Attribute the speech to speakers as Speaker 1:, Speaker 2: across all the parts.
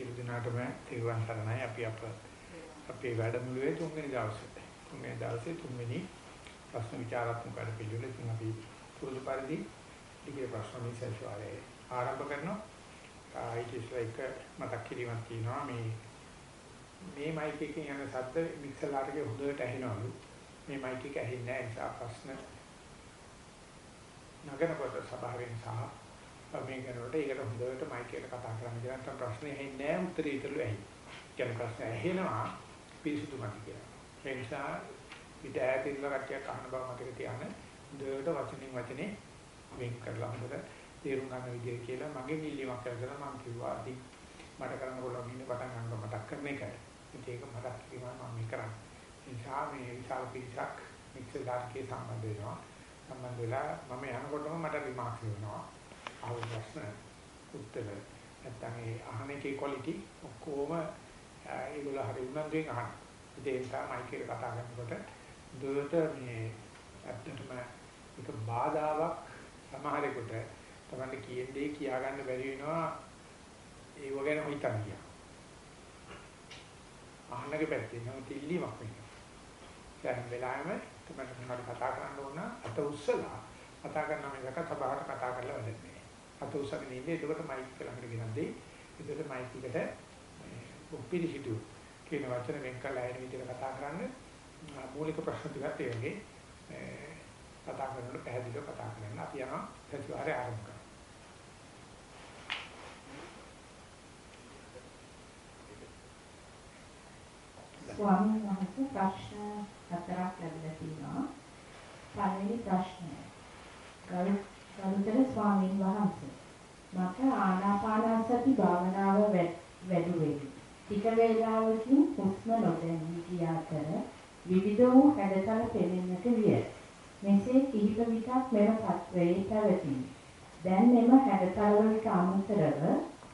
Speaker 1: සියලු දෙනාටම තෙරුවන් සරණයි. අපි අප අපේ වැඩමුළුවේ තුන්වෙනි දවසේ තුන්වෙනි දවසේ තුන්වෙනි ප්‍රශ්න විචාරාත්මක වැඩ පිළිවෙලකින් අපි පුරුදු පරිදි ඊගේ ප්‍රශ්න විශේෂය ආරම්භ කරනවා. ඊට ඉස්සෙල්ලා එක මතක් කිරීමක් තියෙනවා. මේ මේ මයික් එකකින් යන ශබ්ද මික්සර් එකේ හොඳට ඇහෙනවලු. මේ මයික් එක ඇහෙන්නේ නැහැ. ඒ නිසා ප්‍රශ්න නගනකොට සභාවෙන් සහ මේ කරනකොට ඒකට හොඳට මයික් එකට කතා කරන්න කියලා නැත්නම් ප්‍රශ්නේ ඇහෙන්නේ නැහැ උත්තරේ ඊටලු ඇහි. කියන ප්‍රශ්න ඇහෙනවා පිරිසුදු මත කියලා. ඒ නිසා පිට ඈතින්ල කට්ටියක් අහන බව මතක තියාගන්න. හොඳට වචනින් වචනේ වෙන් කරලා හොඳට තේරුම් ගන්න විදිය කියලා මගෙන් ඉල්ලීමක් කරලා මම කිව්වා අදි මට කරන්න පුළුවන් ඉන්න පටන් ගන්න මතක් කරන එකයි. ඒක මතක් කිරීම මම කරන්නේ. ඒ නිසා මේ විශාල පිරිසක් මික්සර් දාර්කේ සම්බන්ධ වෙනවා. සම්බන්ධ වෙලා මම යනකොටම මට රිමාක්ස් වෙනවා. අහන ප්‍රශ්න උත්තර නැත්නම් ඒ අහන එකේ quality ඔක්කොම ඒගොල්ලෝ හරි උනන්දුවෙන් අහන. ඒ නිසා මයික් එක කතා කරනකොට දුරට මේ ඇත්තටම එක බාධාවක් සමහරෙකුට තමයි කියන්නේ කියා ගන්න බැරි වෙනවා ඒව ගැන හිතන්න කියන. අහන්නගේ පැත්තේ නම් තිල්ලීමක් වෙනවා. දැන් වෙලාවෙම තමයි මොනවද කතා කරන්න ඕන අත උස්සලා කතා කරන මේක සබහාට කතා කරලා වැඩන්නේ. අත උසගෙන ඉන්නේ එතකොට මයික් එක ළඟට ගෙනත් දෙයි. එතකොට මයික් එකට පිළිසිතු කියන වචන වෙන් කරලා එන විදිහට කතා කරන්න මූලික ප්‍රශ්න ටිකත් ඒ වගේ කතා කරනකොට පැහැදිලිව කතා කරන්න අපි යනවා සතිವಾರය ආරම්භ කරමු.
Speaker 2: ස්වාමීන් වහන්සේ ප්‍රශ්න හතරක් ලැබිලා තියෙනවා. පළවෙනි ප්‍රශ්නය. ගරු ගරුතර ස්වාමීන් වහන්සේ මට ආනාපානසති භාවනාව වැඩුවේ. ටික වේලාවකින් හුස්ම නොදැනී ගිය අතර විවිධ වූ හැඩතල පෙනෙන්නට විය. මෙසේ කිහිප විටක් මෙම තත්වයේ පැවතිනි. දැන් මෙම හැඩතල වලට අමතරව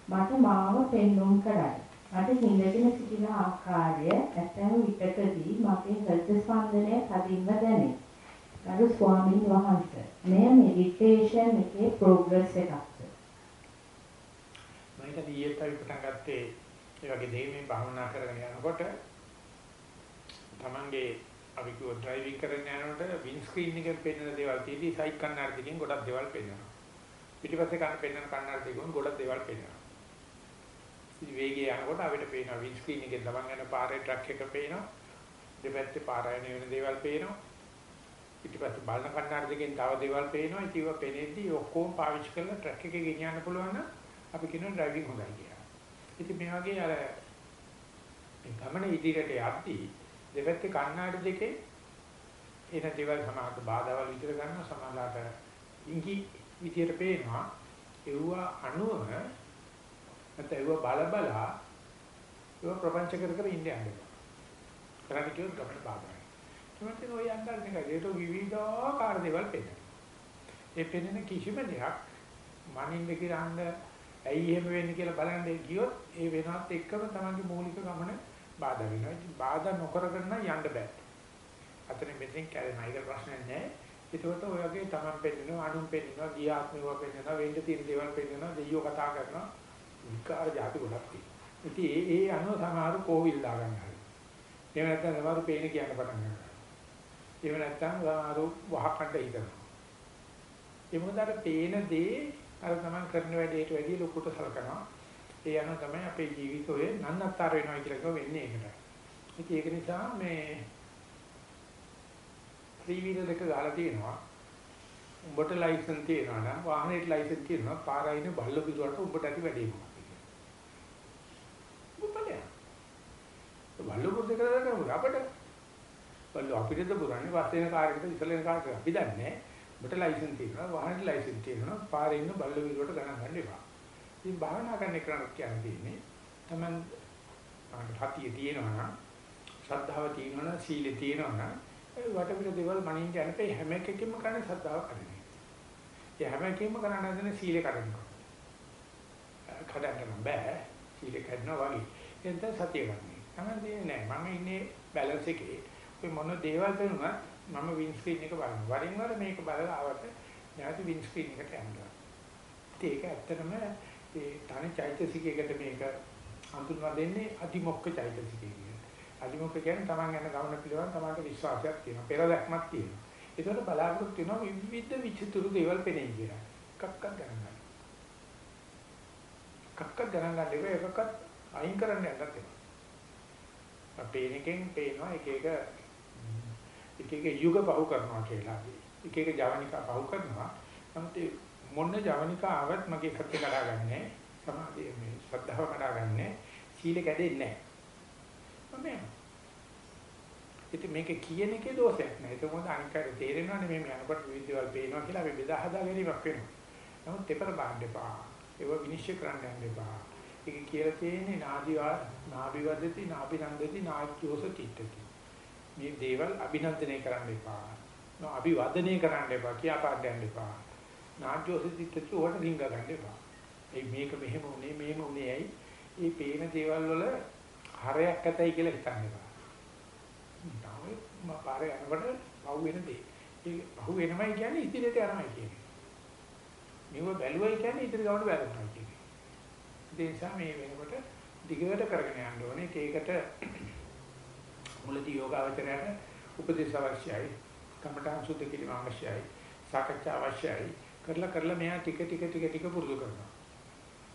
Speaker 2: මට මාව පෙන්වුම් කරයි. මට හිඳගෙන සිටින ආකාරය ඇතැම් විටකදී මගේ හෘද ස්පන්දනය තදින්ම දැනේ. ගරු ස්වාමීන් වහන්සේ. මෙය මෙඩිටේෂන් එකේ ප්‍රෝග්‍රස් එකක්ද?
Speaker 1: මම හිතන්නේ ඊයේත් අපි පටන් ගත්තේ ඒ වගේ දෙයකින් භාවනා කරගෙන යනකොට තමන්ගේ අපි කිව්ව ඩ්‍රයිවිං කරගෙන යනකොට වින් ස්ක්‍රීන් එකෙන් පෙන්වන දේවල් තියෙදි සයිඩ් කන්නාඩියකින් ගොඩක් දේවල් පෙන්වනවා. පිටිපස්සේ කන පෙන්වන කන්නාඩියකින් ගොඩක් දේවල් පෙන්වනවා. ඉතින් වේගය යනකොට අපිට පේනවා වින් ස්ක්‍රීන් එකෙන් තමන් යන පාරේ ට්‍රක් එක පේනවා. දෙපැත්තේ පාරායන වෙන දේවල් පේනවා. පිටිපස්ස බලන කණ්ණාඩි දෙකෙන් තව දේවල් පේනවා. ඒකව පෙනෙද්දී ඔක්කොම පාවිච්චි කරලා ට්‍රක් එකේ ගෙනියන්න පුළුවන් නම් අපි කියනවා ඩ්‍රයිවිං හොඳයි කියලා. ඉතින් මේ වගේ අර ගමන ඉදිරියට යද්දී දෙපැත්තේ කණ්ණාඩි දෙකේ එන දේවල් සමාහත බාධාවල් විතර ගන්න සමාලාට ඉඟි විදියට පේනවා. ඒව අණුව නැත්නම් ඒව බල බලා ඒව ප්‍රපංච කර කර ඉන්නේ යන්නේ. කරන්නේ කියොත් ගමන බාධා තුනකින් ඔය අnder නිකන් ඒක විවිධාකාර දේවල් පෙන්නනවා. ඒ පෙන්නන කිසිම දෙයක් මනින්න කිරන්න ඇයි එහෙම වෙන්නේ කියලා බලන්න ගියොත් ඒ වෙනවත් එක්කම තමන්ගේ මූලික ගමන බාධා වෙනවා. ඉතින් බාධා නොකරගෙන යන්න බෑ. අතන මෙතෙන් කැරෙන අයක ප්‍රශ්නයක් නැහැ. ඒකට ඔය වගේ තමන් පෙන්නනවා, අනුන් පෙන්නනවා, ගිය ආත්මේව පෙන්නනවා, වෙන්න තියෙන දේවල් පෙන්නනවා, දෙයියෝ කතා කරනවා. විකාර જાති ගොඩක් තියෙනවා. ඉතින් ඒ ඒ අනුව සමහර කෝවිල් දාගන්නවා. එහෙම නැත්නම් සමහර පේන කියන්න පටන් ගන්නවා. එහෙම නැත්නම් ආරු වහකණ්ඩ හිතනවා. ඒ මොකද අර පේන දේ අර තමන් කරන වැඩේට වැඩිය ලොකුට සලකනවා. ඒ යන තමයි අපේ ජීවිතෝයේ නන්නත්තර වෙනවා කියලා කියව වෙන්නේ ඒකට. ඉතින් ඒක නිසා මේ ත්‍රී වීලර් එක ගහලා තියෙනවා. උඹට ලයිසන් තියෙනවා නම් වාහනේට ලයිසන් තියෙනවා පාරයින බල්ල පිටුවට උඹට ඇති වැඩේ මොකක්ද කියලා. උඹ බලන්න. බල්ල පුරුදු කරලා කරමු අපිට බල්ලෝ අපිටද පුරන්නේ පස් වෙන කාර්යයකට ඉතලෙන කාර්යයකට අපි දන්නේ ඔබට ලයිසන් තියෙනවා වාහනේ ලයිසන් තියෙනවා පාරේ ඉන්න බල්ලෝ විලට ගණන් ගන්න එපා. ඉතින් භාවනා කරන්න කරන්න කියන්නේ තමන් හතිය තියෙනවා නම් ශ්‍රද්ධාව තියෙනවා නම් සීලෙ තියෙනවා නම් ඒ වටපිට දේවල් මනින්න යනපේ හැම එකකින්ම කරන්නේ ශ්‍රද්ධාව කරන්නේ. ඒ හැම එකකින්ම කරන්න හදන සීලෙ කරන්නේ. කඩන්න බෑ සීලෙ කඩනවා වගේ. එතෙන් සතිය ගන්න. තමයි දෙන්නේ නෑ මම ඉන්නේ බැලන්ස් එකේ ඔය මොන දේවල් වෙනුණත් මම වින් ස්ක්‍රීන් එක බලනවා. වරින් වර මේක බලලා ආවට නැවත වින් ස්ක්‍රීන් එකට යනවා. ඒක ඇත්තටම ඒ තනි චෛතසිකයකට මේක හඳුන්වා දෙන්නේ අතිමොක්ක චෛතසිකය කියන්නේ. අතිමොක්ක කියන්නේ Taman යන ගමන පිළිබඳ Tamanට විශ්වාසයක් තියෙනවා. පෙර දැක්මක් තියෙනවා. ඒකට බලාපොරොත්තු වෙනවා විවිධ විචිතුරු දේවල් පෙනෙයි කියලා. එකක්වත් ගණන් ගන්න. එකක්වත් ගණන් ගන්න එක එකක්වත් අයින් කරන්න යන්නත් එපා. අපේ එකෙන් පේනවා එක එක එක එක යුග පහු කරනවා කියලා. එක එක ජවනිකා පහු කරනවා. නමුත් මොන ජවනිකා ආවත් මගේ සත්‍ය කඩාගන්නේ සමාධිය මේ ශ්‍රද්ධාව කඩාගන්නේ සීල කැඩෙන්නේ නැහැ. මම ඉතින් මේක කියන එකේ දෝෂයක් නෑ. ඒක මොකද අනිකට තේරෙනවනේ මේ යනකොට විවිධ දේවල් පේනවා කියලා අපි බෙදා හදා ගැනීමක් වෙනවා. නමුත් දෙපර බාන්න එපා. ඒව විනිශ්චය කරන්න යන්න එපා. ඒක කියලා තියෙන්නේ නාදිවා නාභිවදති නාභිනන්දති නාච්චෝස තිට්ඨති. මේ දේවල් අභිනන්දනය කරන්න එපා. නෝ අභිවදනය කරන්න එපා. කියාපාන්න යන්න එපා. නාච්චෝස තිට්ඨති උවට රිංග ගන්න එපා. ඒ මේක මෙහෙම උනේ මෙහෙම උනේ ඇයි? මේ පේන දේවල් වල හරයක් ඇතයි කියලා හිතන්න එපා. තමයි මම පාරේ යනකොට පහු වෙන දේ. ඒ පහු වෙනමයි කියන්නේ ඉදිරියට යනමයි කියන්නේ. මෙව බැලුවයි කියන්නේ ඉදිරි ගමන බැලුවයි කියන්නේ. ඒ නිසා මේ වෙනකොට දිගට කරගෙන යන්න ඕනේ. ඒකට මුලදී යෝගාවචරයට උපදේශ අවශ්‍යයි. කමඨාන් සුද්ධ කිරීම අවශ්‍යයි. සාකච්ඡා අවශ්‍යයි. කරලා කරලා මෙයා ටික ටික ටික ටික පුරුදු කරනවා.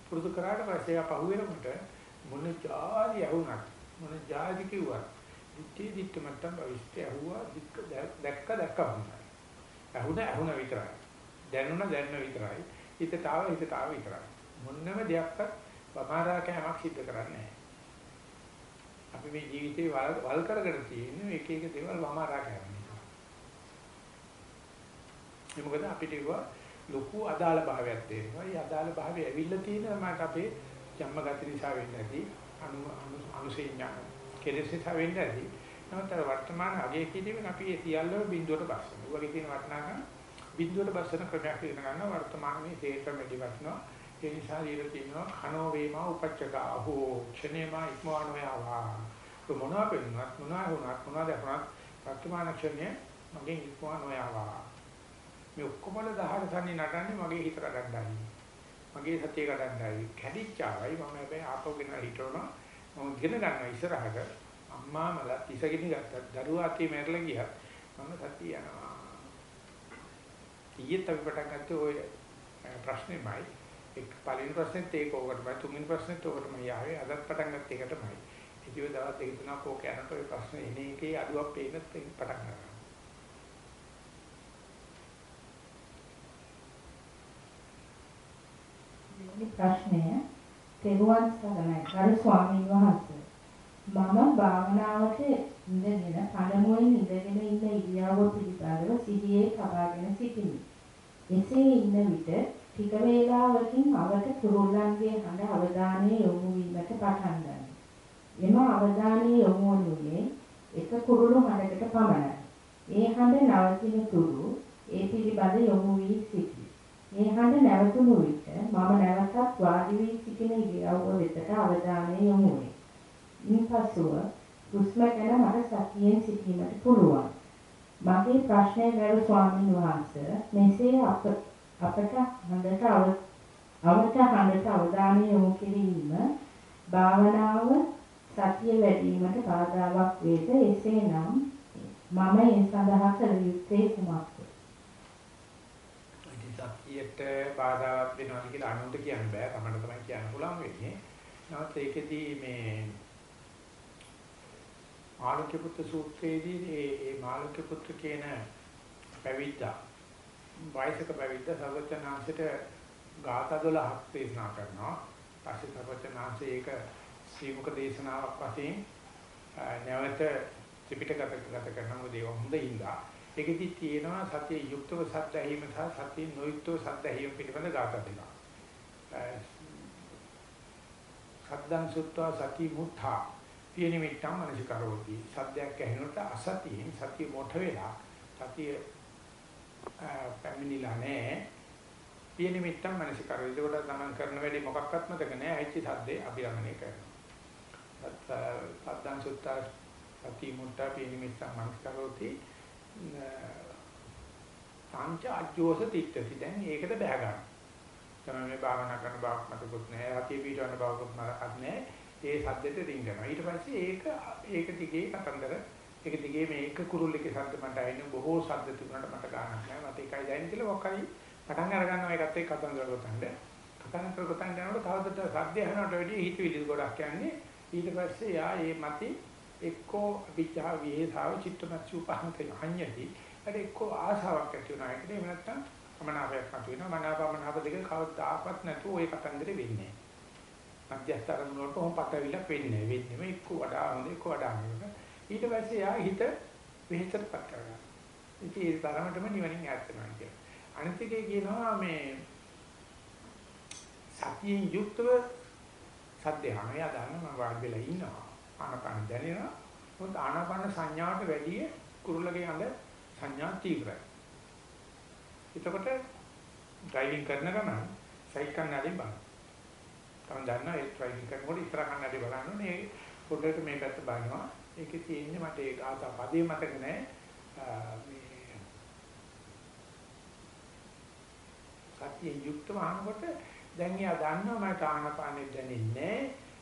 Speaker 1: පුරුදු කරාට පස්සේ ආ පහු වෙනකොට මොන ජාති ඇහුණත් මොන ජාති කිව්වත් දිත්තේ දිත්ත මට්ටම් භවිෂ්ඨය ඇහුවා දැක්ක දැක්ක වුණා. ඇහුණ ඇහුණ විතරයි. දැනුණ දැනුණ විතරයි. හිතට ආව හිතට ආව විතරයි. මොන්නම දෙයක්වත් වමාරා කෑමක් සිද්ධ කරන්නේ නැහැ. අපි මේ ජීවිතේ වල් කරගෙන තියෙන එක එක දේවල් වමාරා කෑම නිසා. ඒ මොකද අපිට ඒවා ලොකු අදාළ භාවයක් තියෙනවා. ඒ අදාළ භාවය ඇවිල්ලා තියෙනවා මට අපේ ජම්මගත නිසා වෙන්නේ නැති අනු අනුසේඥා කෙලෙස් නිසා වෙන්නේ නැති. නමුත් අර වර්තමාන අගය කිරීමෙන් අපි ඒ සියල්ලම බිඳුවට බස්සනවා. ඒ වගේ තියෙන වටිනාකම් බිඳුවට බස්සන ක්‍රමයක් ඉගෙන ගන්නවා වර්තමානයේ හේතම දිවස්නවා. ඒ නිසා ඊළ තියෙනවා කනෝ වේමා උපච්චකා හෝ ක්ෂණේමා ඉක්මවනෝ යාවා. මොනවා වෙනවත් මොනවා වුණත් මොනවා දැක්ුණත් වර්තමාන ක්ෂණය මගෙන් ඉක්මවනෝ යාවා. මේ ඔක්කොම 18 සන්නේ නටන්නේ මගේ හිතට ගන්නයි. මගේ සතිය ගන්නයි. කැඩිච්චාවයි මම හැබැයි ආපහු ගෙන හිටවනවා. මම ඉගෙන ගන්නවා ඉස්සරහට අම්මා මලත් ඉසගෙන ගත්තා දරුවා අතේ මැරලා ගියත් මම සතිය යනවා ඊයේත් අපි පටන් ගත්තේ ওই ප්‍රශ්නේමයි එක් පළවෙනි ප්‍රශ්නේත් ඒක ඕකටමයි තුන්වෙනි ප්‍රශ්නේත් ඕකටමයි ආවේ අදත් පටන් ගත්තේ ඒකටමයි ඉතින් දවස් දෙක තුනක් ඕක යනකොට ওই ප්‍රශ්නේ එන එකේ අඩුවක් පේනත් පටන් ගන්නවා.
Speaker 2: ප්‍රශ්නය තෙරුවන් සරණයි. ගරු ස්වාමීන් වහන්සේ. මම භාවනාවට ඉඳගෙන පළමුවෙන් ඉඳගෙන ඉන්න ඉරියව්ව පිළිබඳව සිහියේ තබාගෙන සිටිමි. එසේ ඉන්න විට ටික වේලාවකින් අවට කුරුල්ලන්ගේ හඬ අවධානය යොමු වීමට පටන් ගන්නවා. එම අවධානය යොමු වුණේ එක කුරුළු හඬකට පමණයි. ඒ හඬ නවතින තුරු ඒ පිළිබඳ යොමු වී සිටි. මේ හඬ නැවතුණු විට මම නැවතත් වාඩි වී සිටින ඉරියව්ව වෙතට අවධානය යොමු වේ. ඉන්පසුව හුස්ම ගැන මට සතියෙන් සිටීමට පුළුවන්. මගේ ප්‍රශ්නය ගරු ස්වාමීන් වහන්සේ මෙසේ අප අපට හඬට අවත හඬට අවධානය යොමු කිරීම භාවනාව සතිය වැඩිවීමට බාධාවක් වේද එසේනම් මම ඒ සඳහා කළ යුත්තේ කුමක්ද
Speaker 1: සතියට බාධාවක් වෙනවා කියලා අනුන්ට කියන්න බෑ. තමන්ට තමයි කියන්න පුළුවන් වෙන්නේ. නමුත් ඒකෙදී මේ මාළුක්‍ය පුත්‍ර සූත්‍රයේදී ඒ ඒ මාළුක්‍ය පුත්‍ර කියන පැවිද්දා වයසක පැවිද්දා සර්වචනාංශයට ගාථා 12ක් දේශනා කරනවා. පස්සේ සර්වචනාංශය ඒක ශ්‍රීමුක දේශනාවක් වශයෙන් නැවත ත්‍රිපිටකගත කරන මොකද ඒක හොඳින්දා ඒකෙදි තියෙනවා සතිය යුක්තව සත්‍ය ඇහිම සහ සතිය නොයුක්තව සත්‍ය ඇහිම පිළිබඳ ගාථා දෙකක්. සද්දං සුත්වා සති මුත්තා පියනිමිත්තම් මනසිකරෝති. සද්දයක් ඇහෙනකොට අසතියෙන් සතිය මොठ වෙලා සතිය පැමිණිලා නැහැ. පියනිමිත්තම් මනසිකරෝති. ඒකට තමන් කරන වැඩේ මොකක්වත් මතක නැහැ. ඇයිච්ච සද්දේ අභිරමණය කරනවා. සද්දං සුත්තා සති මුත්තා පියනිමිත්තම් මනසිකරෝති. සංච අජ්ජෝස තිට්ඨති දැන් ඒකට බෑ ගන්න. තමයි මේ භාවනා කරන බවක් මතකුත් නැහැ. හතිය පිටවන්න බවකුත් මතකත් නැහැ. ඒ සද්දෙට රින්ගනවා. ඊට පස්සේ ඒක ඒක දිගේ කතන්දර ඒක දිගේ මේක කුරුල්ලගේ සද්ද මට ඇහෙන බොහෝ සද්ද තිබුණාට මට ගානක් නැහැ. මට එකයි දැනෙන්නේ කියලා ඔක්කොයි පටන් අර ගන්නවා ඒකත් එක්ක කතන්දර ගොතනද. කතන්දර ගොතන යනකොට තවදට සද්ද ඇහෙනවට වැඩිය හිතවිලි ගොඩක් යන්නේ. ඊට පස්සේ යා මේ මති එක්කෝ අභිජ්ජා විහෙතාව චිත්තමත්සු පහන්තේ අඤ්ඤති. අර එක්කෝ ආසාවක් ඇති වෙනවා. ඒකද එහෙම නැත්නම් අමනාපයක් නැතු වෙනවා. මනාපමනාප දෙක කවදාකවත් නැතුව ওই කතන්දරේ වෙන්නේ නැහැ. මධ්‍යස්ථ අරමුණ වලට කොහොම පටවිලා වෙන්නේ. වෙන්නේ මේ එක්ක වඩා හොඳ එක්ක වඩා හොඳ. ඊට පස්සේ යා හිත වෙහෙසටපත් කරගන්නවා. ඉතින් ඒ තරමටම නිවනින් ඈත් වෙනවා කියන්නේ. අනිත් එකේ කියනවා මේ සතියෙන් යුක්තව සද්දේ අහනවා. යා දන්නවා මම වාඩි වෙලා ඉන්නවා. ආනපන දැනෙනවා. මොකද ආනපන සංඥාවට වැඩිය කුරුල්ලගේ හඳ සංඥා තීව්‍රයි. එතකොට ඩ්‍රයිවිං කරන ගමන් සයිඩ් කන්නඩි බලන්න. තමයි දන්නා ඒ ඩ්‍රයිවිං කරනකොට ඉස්සර කන්නඩි බලන්න ඕනේ. පොඩ්ඩට මේ පැත්ත බලනවා. ඒකේ තියෙන්නේ මට ඒ ගාථා පදේ මතක නැහැ මේ සතියෙන් යුක්තව අහනකොට දැන් එයා දන්නවා මට ආනපානෙ දැනෙන්නේ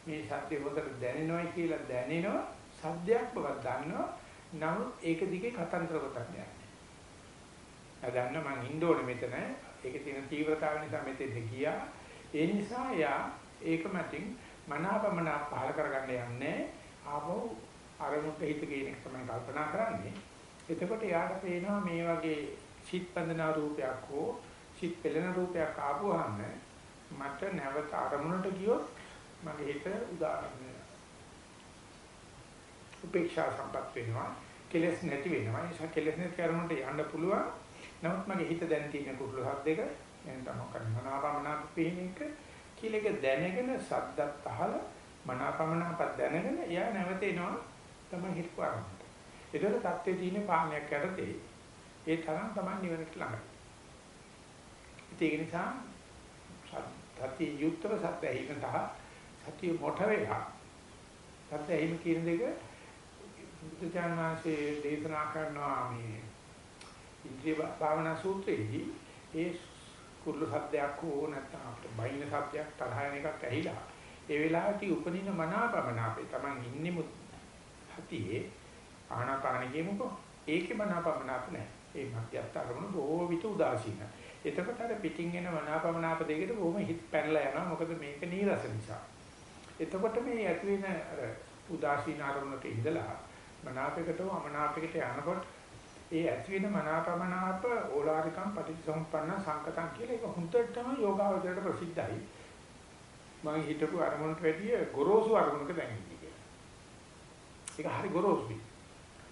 Speaker 1: මේ සත්‍ය හොඳට දැනෙනවයි කියලා දැනෙනවා. සද්දයක් බවක් දන්නවා. නමුත් ඒක දිගේ කතන්දර කොටක් යන්නේ. එයා දන්නවා මං ඉන්න ඕනේ මෙතන. ඒකේ තියෙන තීව්‍රතාවය නිසා මෙතෙන්ද ගියා. ඒ නිසා එයා ඒක මතින් මනාපමන පහල කරගන්න යන්නේ. ආපහු අරමුණට හිත ගේන එක තමයි කල්පනා කරන්නේ. එතකොට යාට පේනවා මේ වගේ චිත් බඳනා රූපයක් හෝ චිත් පෙළෙන රූපයක් ආපුවාම මට නැවත අරමුණට ගියොත් මගේ හිත උදාහරණ වෙනවා. උපේක්ෂා සම්පත් වෙනවා. කෙලස් නැති වෙනවා. ඒ නිසා කෙලස් නැති අරමුණට යන්න පුළුවන්. නමුත් මගේ හිත දැන් තියෙන කුරුළු හද්දක එන තමයි කරනවා. නාපමනාප පේනක කියලා එක දැනගෙන සද්දත් අහලා මනාපමනාප දැනගෙන එයා නැවත එනවා තමයි හිතපු ආරම්භය. ඒතර தත්ත්වයේ තියෙන පාණයක් යටතේ ඒ තරම් තමයි නිවනට ළඟයි. ඒක නිසා සත්‍ය යුක්තව සත්‍ය ඇහිම තහ සත්‍ය මොට වෙලා සත්‍ය ඇහිම කියන දෙක බුදුචානන්සේ දේශනා කරනවා මේ ඉන්ද්‍රිය භාවනා සූත්‍රයේදී ඒ කුරුළු සද්දයක් හෝ නැත්නම් අපිට බයින සද්දයක් තරහ යන එකක් ඇහිලා ඒ වෙලාවට උපදින මනාපමනාපේ Taman ඉන්නේ සතියේ ආනාපාන කියමුකෝ ඒකේ මනාපමනාප නැහැ. ඒ මධ්‍යස්ථ අරමුණ බොහෝ විට උදාසීන. එතකොට අර පිටින් එන මනාපමනාප දෙකට බොහොම හිත පැනලා යනවා. මොකද මේක නීරස නිසා. එතකොට මේ ඇති වෙන අර උදාසීන අරමුණට ඉඳලා මනාපයකට අමනාපයකට යනකොට ඒ ඇති වෙන මනාපමනාප ඕලාරිකම් පටිච්චසමුප්පන්න සංකතම් කියලා ඒක හුඟටම යෝගාවචරයට ප්‍රසිද්ධයි. මම හිතපු අරමුණට වැඩිය ගොරෝසු අරමුණක දැන් ඉන්නේ. ඒක හරි ගොරෝසුයි.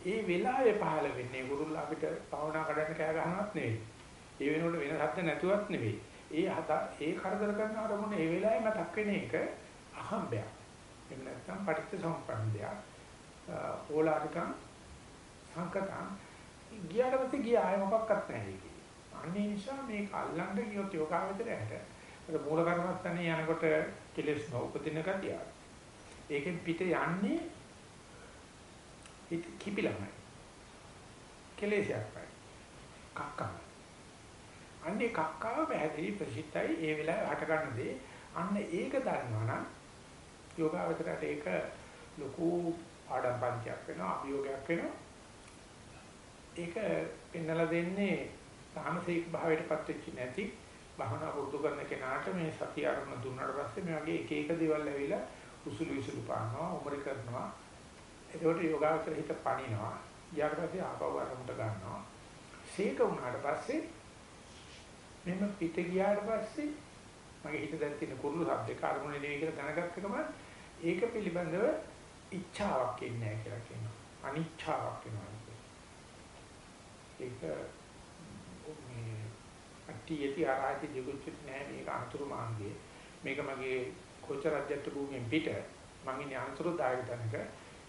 Speaker 1: ඒ වෙලාවේ පහළ වෙන්නේ ගුරුල්ල අපිට භාවනා කරන්න කෑ ගහනවත් නෙවෙයි. ඒ වෙනකොට වෙන සද්ද නැතුවත් නෙවෙයි. ඒ හත ඒ කරදර කරන අරමුණ ඒ වෙලාවේ මතක් වෙන එක අහම්බයක්. එහෙම නැත්නම් පටිච්ච සමුප්පන්නයක්. ඕලාරිකං සංකතං ගියාට පස්සේ ගියා ආය මොකක්වත් නැහැ ඒකේ. අනේ නිසා මේක අල්ලන්න ගියොත් යෝගාවචරයට අර මූල කර්මස්ථානේ යනකොට කෙලස් නොඋපදින ගතිය. ඒකෙන් පිට යන්නේ කිපිලමයි. කෙලෙසයක්යි. කක්කම. අන්නේ කක්කාව පැහැදිලි ප්‍රසිද්ධයි ඒ වෙලාවේ හට ගන්න දේ. අන්න ඒක දන්නවනම් යෝගාවචරයට ඒක ලොකු ආඩම් පන්තියක් වෙනවා අභියෝගයක් වෙනවා. ඒක පෙන්නලා දෙන්නේ සාමසික භාවයටපත් වෙච්ච නැති භවනා පුරුදු කරන කෙනාට මේ සතිය අරමුණ දුන්නාට පස්සේ මේ වගේ එක එක දේවල් ඇවිල්ලා උසුළු විසුළු පානවා උමරි කරනවා ඒකට යෝගාවචර හිත පණිනවා. ඊට පස්සේ ආපහු අරමුණට ගන්නවා. සීක වුණාට පස්සේ මෙන්න පිට ගියාට පස්සේ මගේ හිත දැන් තියෙන කුරුළු શબ્දේ කාර්මුණේ නෙවෙයි කියලා දැනගත්ත එකම ඒක පිළිබඳව ඉච්ඡාවක් ඉන්නේ නැහැ කියලා කියනවා. අනිච්ඡාවක් වෙනවා. ඒක මේ අට්ටියටි ආරාති දෙගොච්චත් නෑ මේක අතුරු මාර්ගයේ. මේක මගේ කොච්ච රජ්‍යත්ව භූමියෙන් පිට මම ඉන්නේ අතුරුදායක තැනක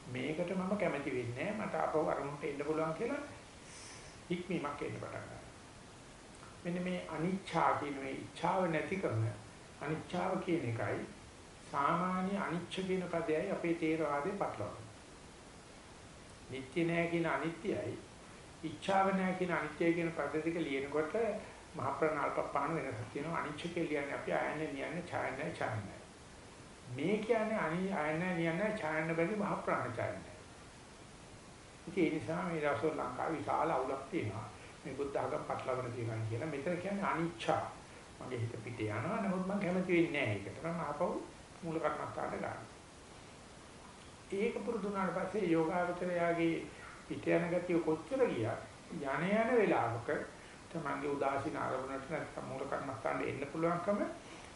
Speaker 1: මේකට මම කැමති වෙන්නේ මට අපව අරමුණට එන්න පුළුවන් කියලා හික්මීමක් එන්න පටන් ගන්නවා. මෙන්න මේ අනිච්ඡා කියන මේ ඉච්ඡාව නැති කරන අනිච්ඡාව කියන එකයි සාමාන්‍ය අනිච්ච කියන පදයයි අපේ තේරවාදේ පටලවන්නේ. නිට්ටය නෑ කියන අනිත්‍යයි ඉච්ඡාව නෑ කියන අනිත්‍යයි කියන පද දෙක ලියනකොට මහ ප්‍රණාල්ප පාන වෙනසක් තියෙනවා අනිච්ච කියලා කියන්නේ අපි ආයන්නේ නියන්නේ ඡායන්නේ ඡායන්නේ. මේ කියන්නේ අනි අයන නියන ඡායන බැරි මහ ප්‍රාණචාරය. ඒ නිසා මේ දවස්වල ලංකාවේ විශාල අවුලක් තියෙනවා. මේ බුද්ධ ආගම පටලවගෙන තියෙනවා කියලා. මෙතන කියන්නේ අනිච්චා. මගේ හිත පිට යනවා. නමුත් මම කැමති වෙන්නේ නැහැ ඒකට. මම ආපහු මූල කර්මස්ථානට ගන්නවා. ඒක පුරුදු වුණාට පස්සේ යෝගාවචරයාගේ පිට යන ගතිය කොච්චර ගියා යන යන වෙලාවක තමන්ගේ උදාසීන ආරමුණට නැත්නම් මූල කර්මස්ථානට එන්න පුළුවන්කම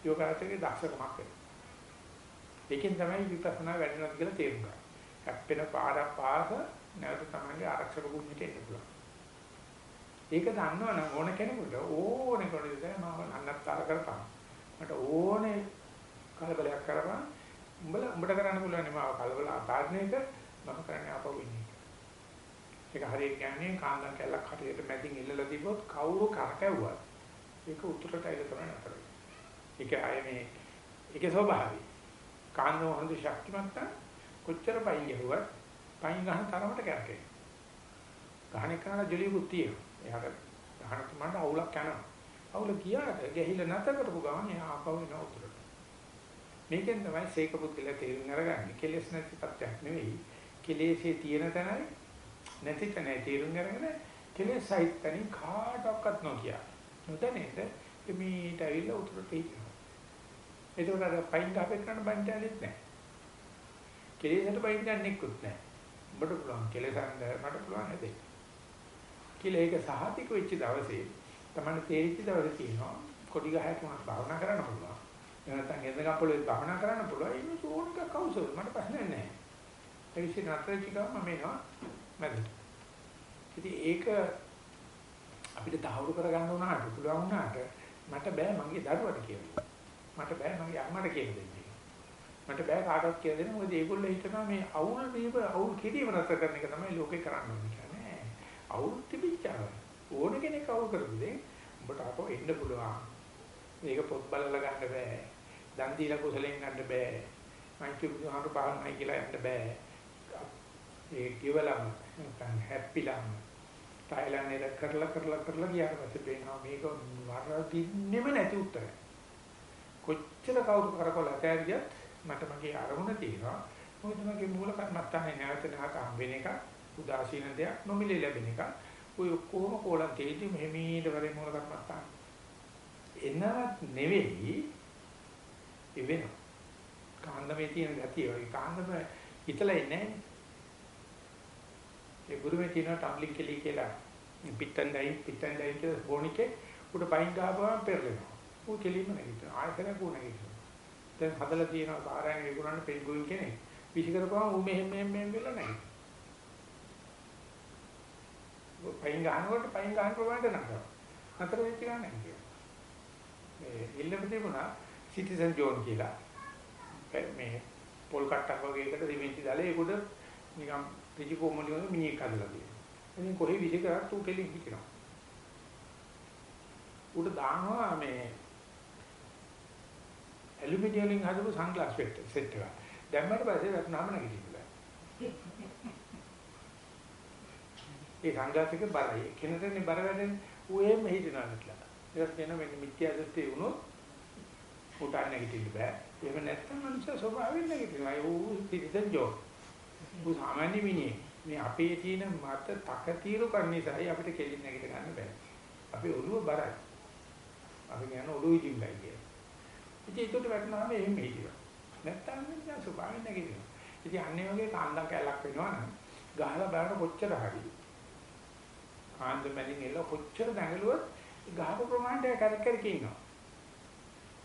Speaker 1: යෝගාවචරයේ දක්ෂකමක් වෙනවා. ඒකෙන් තමයි විපස්සනා වැඩිනවා කියලා තේරුම් ගන්න. හැප්පෙන පාරක් පාස නැවත තමන්ගේ ආරක්ෂක භූමියට එන්න පුළුවන්. ඒක දන්නවනම් ඕන කෙනෙකුට ඕනේ කෙනෙකුට මම අන්නත්තර කරපන්. මට ඕනේ කලබලයක් කරපන්. උඹලා උඹට කරන්න පුළුවන් නේ මාව කලබල ආකාරණයක මම කරන්නේ ආපහු ඉන්නේ. ඒක හරියට කියන්නේ කාන්දම් කැල්ලක් හරියට මැදින් ඉල්ලලා තිබ්බොත් කවුරු කරකැව්වත් ඒක උතුරට ඇවිල්ලා තමයි නතර වෙන්නේ. ඒක ආයේ මේ ඒකේ ස්වභාවය. කාන්දම හොඳ ශක්තිමත් කොච්චර පයින් ගහුවත් පයින් ගහන තරමට කරකේ. ගහන එකන ජොලියකුත් තියෙනවා. එයාට ගහන තුමන්ට අවුලක් යනවා. අවුල ගියාට ගැහිලා නැත කරපු ගමන් එයා ආපහු එන උතුරට. මේකෙන් තමයි සීක පුද්ගලයා තේරුම් අරගන්නේ. කෙලෙස් නැති තත්ත්වයක් නෙවෙයි. කෙලෙස්ේ තියෙන තැනයි නැති තැනයි තේරුම් අරගෙන කෙලෙස් සහිත තැනින් කාටවත් නොකිය. නොදැනේද මේට ඇවිල්ලා උතුරට හිටිනවා. ඒකෝට අර පයින් ගහපේ කරන්න බයින් දැනෙන්නේ නැහැ. කෙලෙසට බයින් දැනෙන්නෙකුත් නැහැ. ඔබට පුළුවන් කෙලෙසන්න මට පුළුවන් හැදෙන්න. කියලා ඒක සහතික වෙච්ච දවසේ තමයි තේරිච්ච දවසේ තියෙනවා කොඩි ගහයක් උනත් භාවනා කරන්න පුළුවන්. එහෙනම් එඳගම් පොළවේ භාවනා කරන්න පුළුවන්. ඒක ඕනික කවුසල් මට ප්‍රශ්නයක් නැහැ. ඒ විශ්ේ නතරච්ච ගම මම එනවා මැද. ඉතින් ඒක අපිට තහවුරු කරගන්න උනාට පුළුවන් වුණාට මට බෑ මගේ දරුවට කියලා. මට බෑ මගේ අම්මට කියලා දෙන්න. මට බෑ කාටවත් කියලා දෙන්න. මොකද ඒගොල්ලෝ හිතනවා මේ අවුල් දීප අවුල් කිරීම නැතර කරන එක තමයි ලෝකේ කරන්න ඕනේ කියන්නේ. අවුල් තිබිච්චා. ඕන කෙනෙක් අවුල් කරපුදේ උඹට අපෝ එන්න පුළුවන්. මේක පොත් බලලා ගන්න බෑ. දන් දීලා කුසලෙන් ගන්න බෑ. මයික් බුදුහාරු පාන්නයි කියලා යන්න බෑ. ඒ කිවලම නැත්නම් හැප්පිලම තායිලන්තේ කරලා කරලා කරලා ගියාට පස්සේ පේනවා මේක වරදින්නෙම නැති උත්තරය. කොච්චර කවුරු කරකවල ඇතෑරියත් මට මගේ අරමුණ තියෙනවා. මොකද මගේ මූල කර්මත්තානේ නැවත නැවත හම්බෙන එක උදාසීන දෙයක් නොමිලේ ලැබෙන එක. ඔය ඔක්කොම කෝලම් තේටි මෙහෙමීට වරේ මූල කර්මත්තාන. එනවත් නෙවෙයි ඒ වෙනවා. කාන්දමේ තියෙන ගතිය වගේ කාන්දම හිතලා ඉන්නේ නැහැ. ඒ ගුරුමේ තියෙන ටම්බ්ලින් කෙලි කියලා පිට්ටන් ඩයි පිට්ටන් ඩයි කියලා බොනිකේ උඩ පයින් ගහපුවම පෙරලෙනවා. ඌ කෙලිම නැගිටිනවා. ආයතන කෝ නැගිටිනවා. දැන් හදලා තියෙනවා බාරයන් විකුණන්න පෙන්ගුයින් කෙනෙක්. විසි කරපුවම ඌ මෙහෙම මෙහෙම මෙහෙම වෙලා නැගිටිනවා. පයින් ගහනකොට පයින් ගහන ප්‍රමාණයට නතරනවා. නතර වෙච්ච ගමන් නැහැ. මේ ඉල්ලම තිබුණා සිටිසන් ජෝන් කියලා. මේ පොල් කට්ටක් වගේ එකට දෙමින්චි දාලා ඒකට නිකන් ඍජු කොමඩි වගේ මිනිහෙක් හදලා තියෙනවා. ඉතින් කොහේ විසි කරත් ඌ කෙලින් හිටිනවා. උඩ දානවා මේ ඇලුමිනියම් වලින් හදපු සන්ග්ලාස් සෙට් එක. දැම්මට පස්සේ වටනාම නැගිටින්න බෑ. ඒ සන්ග්ලාස් එක බරයි. කෙනෙක්නේ බර වැඩන්නේ ඌ එහෙම හිටිනවා නේද? ඊට කියන මෙන්න මිත්‍යා දෘෂ්ටි වුණොත් උට නැගිටින්න බෑ. එහෙම නැත්නම් මනුෂ්‍ය ස්වභාවයෙන් නැගිටිනවා. ඌ සිටිසන් ජෝ. ඌ සාමාන්‍ය මිනිහෙක්. මේ අපේ තියෙන මත තකතිරු කරන නිසායි අපිට කෙලින් නැගිට ගන්න බෑ. අපේ ඔළුව බරයි. අපි කියන ඔළුව ඉදිම්ලයි කිය. ඉතින් ඒකට වැටුනහම එහෙම හිටිනවා. නැත්තම් මම ස්වභාවයෙන් නැගිටිනවා. ඉතින් අන්නේ වගේ කාන්දම් කැලක් වෙනවා නම් ගහලා බලන කොච්චර හරි. කාන්ද මැදින් එල්ල කොච්චර දඟලුවත් ගහපු ප්‍රමාණය කර කර කියනවා.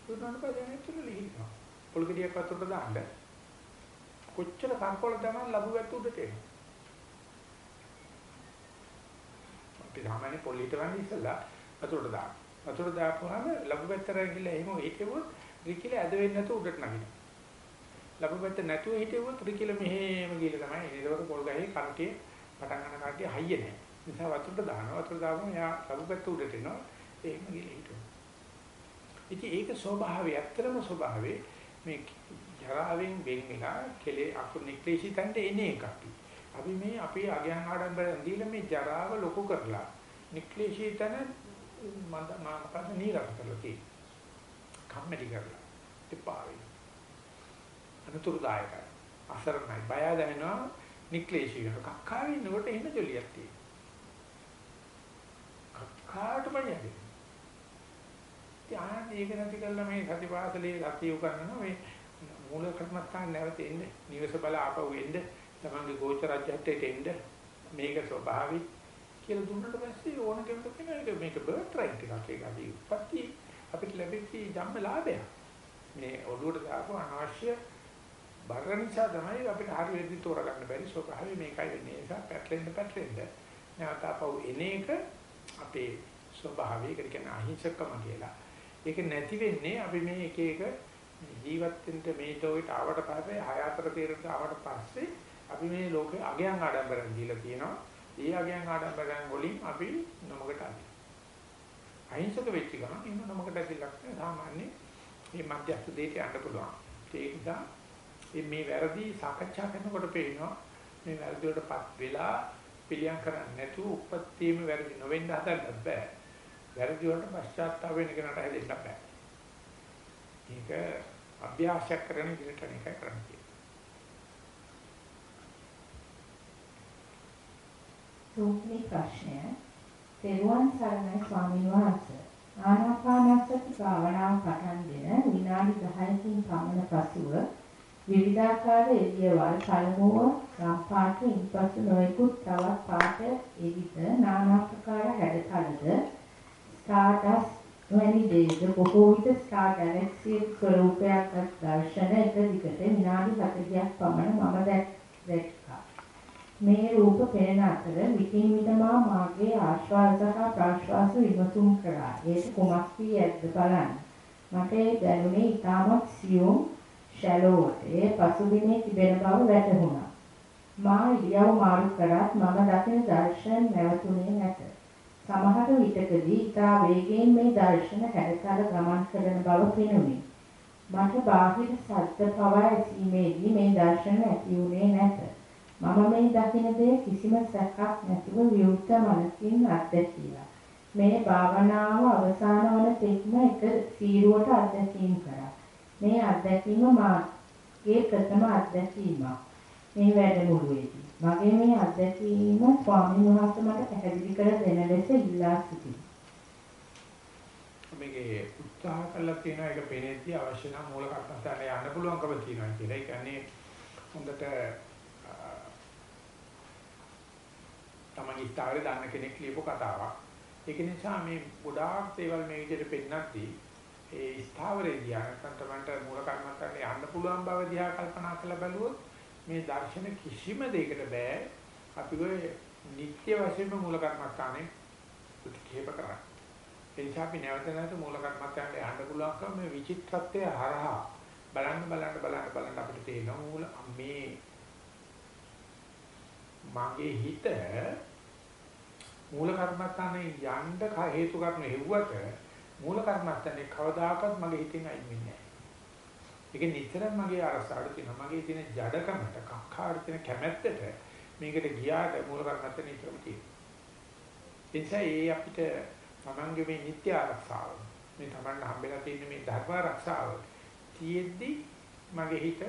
Speaker 1: උදාහරණ පදයෙන් ඇතුළේ ලිහිනවා. පොල්ගෙඩියක් වතුරට දාන්න. කොච්චර කම්කොල තමයි ලැබු වැට උඩට එන්නේ. අපි සාමාන්‍ය පොල් හිටවන්නේ ඉස්සලා වතුරට දාන්න. වතුර දාපුවාම ලැබු වැත්තට ගිහලා එහෙම හිටෙවොත් රිකිල ඇද වෙන්නේ නැතුව උඩට නගිනවා. ලැබු වැත්ත නැතුව හිටෙවොත් රිකිල මෙහෙම ගිහලා තමයි ඒකවල පොල් ගහේ කන්ටිය පටන් ගන්න කන්ටිය හයිය නැහැ. නිසා වතුරට දානවා. වතුර දාපුවම එයා ලැබු වැත්ත උඩට එනවා. එහෙම ගිහලා හිටෙනවා. ඉතින් ඒක ස්වභාවය ඇත්තම ස්වභාවය මේ ජරාවෙන් වෙන් වෙලා කෙලේ අකුනික්ලේශී තන්ට එන එක අපි. අපි මේ අපේ අගයන් ආඩම්බරෙන් දීලා මේ ජරාව ලොකු කරලා නික්ලේශී තන මම මොකද නීරස කරලා තියෙන්නේ. කම්මැලි කරලා. එපා වෙයි. අනුතුරුදායකයි. අසරණයි. බය දැනෙනවා නික්ලේශී වෙනවා. කක්කාවේ ඉන්නකොට එහෙම ජොලියක් තියෙනවා. කක්කාට බයයි. ධ්‍යාන ඒක නැති කළා මේ සතිපාසලේ සතිය උගන්වනවා මේ මූල කර්මස්ථාන නැවත එන්නේ නිවස බල ආපහු එන්නේ තමන්ගේ ගෝචරජ්‍යයට එන්න මේක ස්වභාවි කියලා දුන්නට පස්සේ ඕන කෙනෙකුට කියනවා මේක බර්ත් රයිට් එකක් ඒක අපි උපත්ති අපිට ලැබෙච්ච ජම්ම ලාභයක් මේ ඔළුවට දාපු අනවශ්‍ය බර නිසා තමයි අපිට හරි වෙද්දි තෝරගන්න බැරි ස්වභාවය මේකයි වෙන්නේ ඒ නිසා පැටලෙන්න පැටලෙන්න නැවත අපව එන එක අපේ ස්වභාවය ඒකට කියන අහිංසකම කියලා ඒක නැති වෙන්නේ අපි මේ එක එක ජීවත් වෙන්න මේ ලෝකෙට ආවට පස්සේ හය අතර තීරයට ආවට පස්සේ අපි මේ ලෝකේ අගයන් ආඩම්බරම් දීලා තියෙනවා. ඒ අගයන් ආඩම්බරම් වලින් අපි නමකට අදිනවා. අහිංසක වෙච්ච ගමන් ඉන්න නමකට ඇදිලක් සාමාන්‍ය මේ මධ්‍යස්ථ දෙයට යන්න පුළුවන්. ඒක නිසා මේ වැරදි සාකච්ඡා කරනකොට පේනවා මේ වැරදි වලටපත් වෙලා පිළියම් කරන්නේ නැතුව උපත්ීම වැරදි නොවෙන්න හදන්න බෑ. වැරදි වලට පශ්චාත්තාප වෙන කෙනාට හැදෙන්න බෑ. මේක අභ්‍යාසයක් කරන විදිහට එකයි කරන්නේ.
Speaker 2: තුන්වෙනි ප්‍රශ්නය තෙරුවන් සරණයි ස්වාමීන් වහන්සේ ආනාපානසති භාවනාව පටන්ගෙන විනාඩි 10කින් පමණ පසුව විවිධාකාර එළියවල් පළමුව රම් පාට ඉන්පසු නොයෙකුත් තවත් පාට එවිට নানা ආකාර හැඩතලද ස්ටාර්ඩස් වැනි දේද බොහෝ විට ස්ටාර් ගැලැක්සි ස්වරූපයක් දර්ශන එක දිගට විනාඩි 40ක් පමණ මම දැක්කා. මේ රූප පෙනෙන අතර විකින් විට මා මාගේ ආශ්වාස සහ ප්‍රාශ්වාස විමසුම් කළා. ඒක කුමක් වී ඇද්ද බලන්න. මට ඒ දැනුනේ ඊටමත් සියුම් ෂැලෝවට. ඒ පසුබිමේ තිබෙන බව වැටහුණා. මා ඉරියව් මාරු කරත් මම දකින දර්ශන නැවතුනේ නැත. සමහර විටකදී ඉතා වේගයෙන් මේ දර්ශන හැඩතල ගමන් කරන බව පෙනුනි. මට බාහිර ශබ්ද පවා ඇසීමේදී මේ දර්ශන ඇති වුණේ නැත. මම මේ දකින දේ කිසිම සැකක් නැතිව විවුර්ත මනසින් අත්දැකීවා. මේ භාවනාව අවසාන වන තෙක්ම එක සීරුවට අත්දැකීම් කරා. මේ අත්දැකීම මාගේ ප්‍රථම අත්දැකීමක්. මේ වැඩමුළුවේදී මගේ මේ අත්දැකීම ස්වාමීන් වහන්සේ මට පැහැදිලි කර දෙන ලෙස ඉල්ලා සිටිනවා.
Speaker 1: මේකේ උත්සාහ කළා තියෙන එක පෙනෙද්දී අවශ්‍ය නම් මූල කර්මස්ථානට යන්න පුළුවන්කම තියෙනවා කියලා. ඒ කියන්නේ හොඳට තමන් ඉස්තාවරේ දාන්න කෙනෙක් ලියපු කතාවක්. ඒක නිසා මේ ගොඩාක් දේවල් මේ විදිහට පෙන්නද්දී ඒ ස්ථාවරේදී අනකට තමන්ට මූල කර්මස්ථානට යන්න පුළුවන් බව දිහා කල්පනා කරලා බැලුවොත් මේ දර්ශන කිසිම දෙයකට බෑ අපි ඔය නිත්‍ය වශයෙන්ම මූල කර්මස්ථානේ ප්‍රතික්ෂේප කරා. ඒ නිසා අපි නැවත නැවත මූල කර්මස්ථානට යන්න පුළුවන්කම මේ විචිත්‍රත්වය හරහා බලන්න බලන්න බලන්න බලන්න අපිට තේරෙනවා මූල මේ මගේ හිත මූල කර්මස්ථානේ යන්න හේතු කරන හේවුවට මූල කර්මස්ථානේ කවදාකවත් මගේ හිතෙන් අයින් වෙන්නේ නැහැ. ඒක නිතරම මගේ අරසාවට තියෙනවා. මගේ තියෙන ජඩකමට, කක්කාට තියෙන කැමැත්තට මේකට ගියාට මූල කර්මත්ත නිතරම තියෙනවා. එනිසා ඒ අපිට තමන්ගේ මේ නිත්‍ය ආරක්ෂාව, මේ තමන්ට හම්බෙලා තියෙන මේ ධර්ම ආරක්ෂාව තියෙද්දි මගේ හිත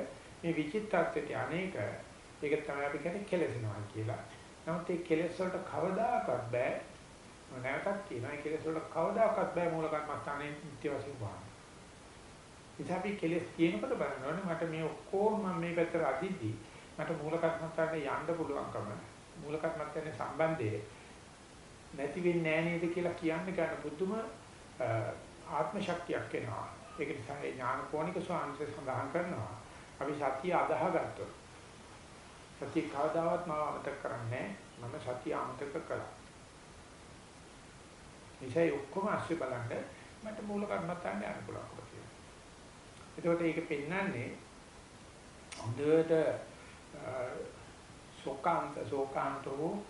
Speaker 1: මේ විචිත්තත්වයට අනේක ඒක තමයි අපි කියන්නේ කෙලෙසනවා කියලා. නමුත් ඒ කෙලෙස් වලට කවදාකවත් බෑ නැවතත් කියනවා ඒ කෙලෙස් වලට කවදාකවත් බෑ මූල කර්මස්ථානයේ නිත්‍ය වශයෙන් වහන්න. ඉතින් අපි කෙලස් කියනකොට බලනවනේ මට මේ ඔක්කොම මම මේ පැත්තට අදිද්දි මට මූල කර්මස්ථානට යන්න පුළුවන්කම මූල කර්මස්ථානේ සම්බන්ධය නැති වෙන්නේ නැහැ නේද කියලා කියන්න ගන්න බුදුම ආත්ම ශක්තියක් එනවා. ඒක නිසා ඥාන කෝණික ස්වාමීන් සඳහන් කරනවා. අපි සතිය අදාහගත්තොත් සතිය කවදාවත් මම අමතක කරන්නේ මම සතිය අමතක කළා. නිසා ඔක්කොම අස්සේ බලන්න මට මූල කර්මස්ථානේ යන්න පුළුවන්. එතකොට ඒක පෙන්වන්නේ හොඳට සෝකාන්ත සෝකාන්තෝ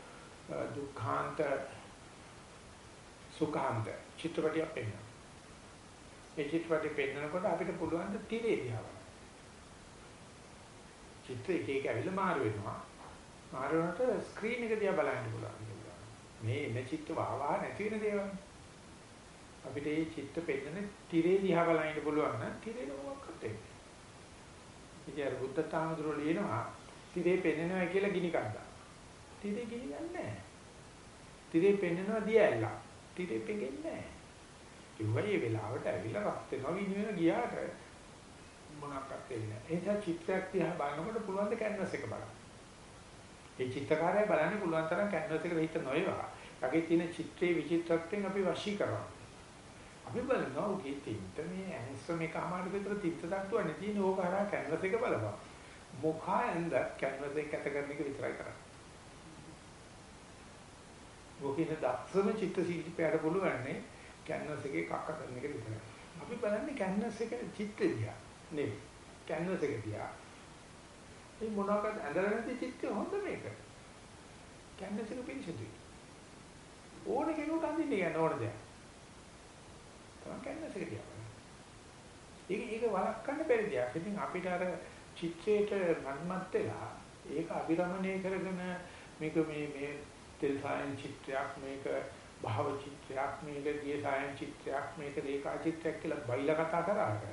Speaker 1: දුක්ඛාන්ත සුඛාන්ත චිත්‍රපටිය පෙන්වනවා. ඒ චිත්‍රපටිය පෙන්වනකොට අපිට පුළුවන් ද තිරේ දිහා බලන්න. චිත්‍ර එක එක ඇවිල්ලා මාරු වෙනවා. මාරු වෙනකොට ස්ක්‍රීන් එක දිහා බලන්න පුළුවන්. මේ එන චිත්‍ර වාවා නැති වෙන දේවල්. අපිට මේ චිත්ත පෙන්නන tire දිහා බලන්න පුළුවන් නම් tire මොකක්ද ඉතින් අර බුද්ධ තාමදුර ලියනවා තිරේ පෙන්නනවා කියලා ගිනි කන්දා. තිරේ ගිනි ගන්නෑ නැහැ. තිරේ පෙන්නනවා දිය ඇල්ල. තිරේ පෙඟෙන්නේ නැහැ. ඒ වගේ වෙලාවට ඇවිල්ලා රත් වෙනවා ගිනි වෙන ගියාට මොනක්වත් වෙන්නේ නැහැ. ඒ නිසා චිත්‍රයක් දිහා බලනකොට පුළුවන් ද කැන්වස් එක බලන්න. ඒ චිත්‍රකාරය බලන්නේ පුළුවන් තරම් කැන්වස් එකට හිත නොයවා. යගේ තියෙන චිත්‍රයේ විචිත්‍රත්වයෙන් අපි වශී කරනවා. අපි බලනවා උගේ තින්ත මේ ඇන්සර් මේක අමාරු විතර තින්ත දක්වන්නේ තියෙන ඕක හරහා කැන්වස් එක බලපන්. මොකා ඇඳ කැන්වස් එක කැත කරන එක විතරයි කරන්නේ. ඔකින දක්ෂම චිත්‍ර ශිල්පියාට පුළුවන් කැන්වස් එකේ කක්ක කරන එක විතරයි. අපි බලන්නේ කැන්වස් එක චිත්‍ර දිහා නෙවෙයි. කැන්වස් එක දිහා. මේ මොනවාකට ඇඳලා නැති චිත්‍ර හොඳ මේක. කැන්වස් එක පිළිසෙදුයි. ඕන කෙනෙකුට අඳින්න යන ඕන දෙයක්. තමයි කැන්වස් එක දිහා බලන්න. ඒක ඒක වළක්වන්න බැරි දෙයක්. ඉතින් අපිට අර චිත්‍රයට මන්මත් වෙලා ඒක අභිරමණය කරගෙන මේක මේ මේ තෙල් සායන් චිත්‍රයක් මේක භාව චිත්‍රයක් මේක දිය සායන් චිත්‍රයක් මේක රේඛා චිත්‍රයක් කියලා බයිලා කතා කරාට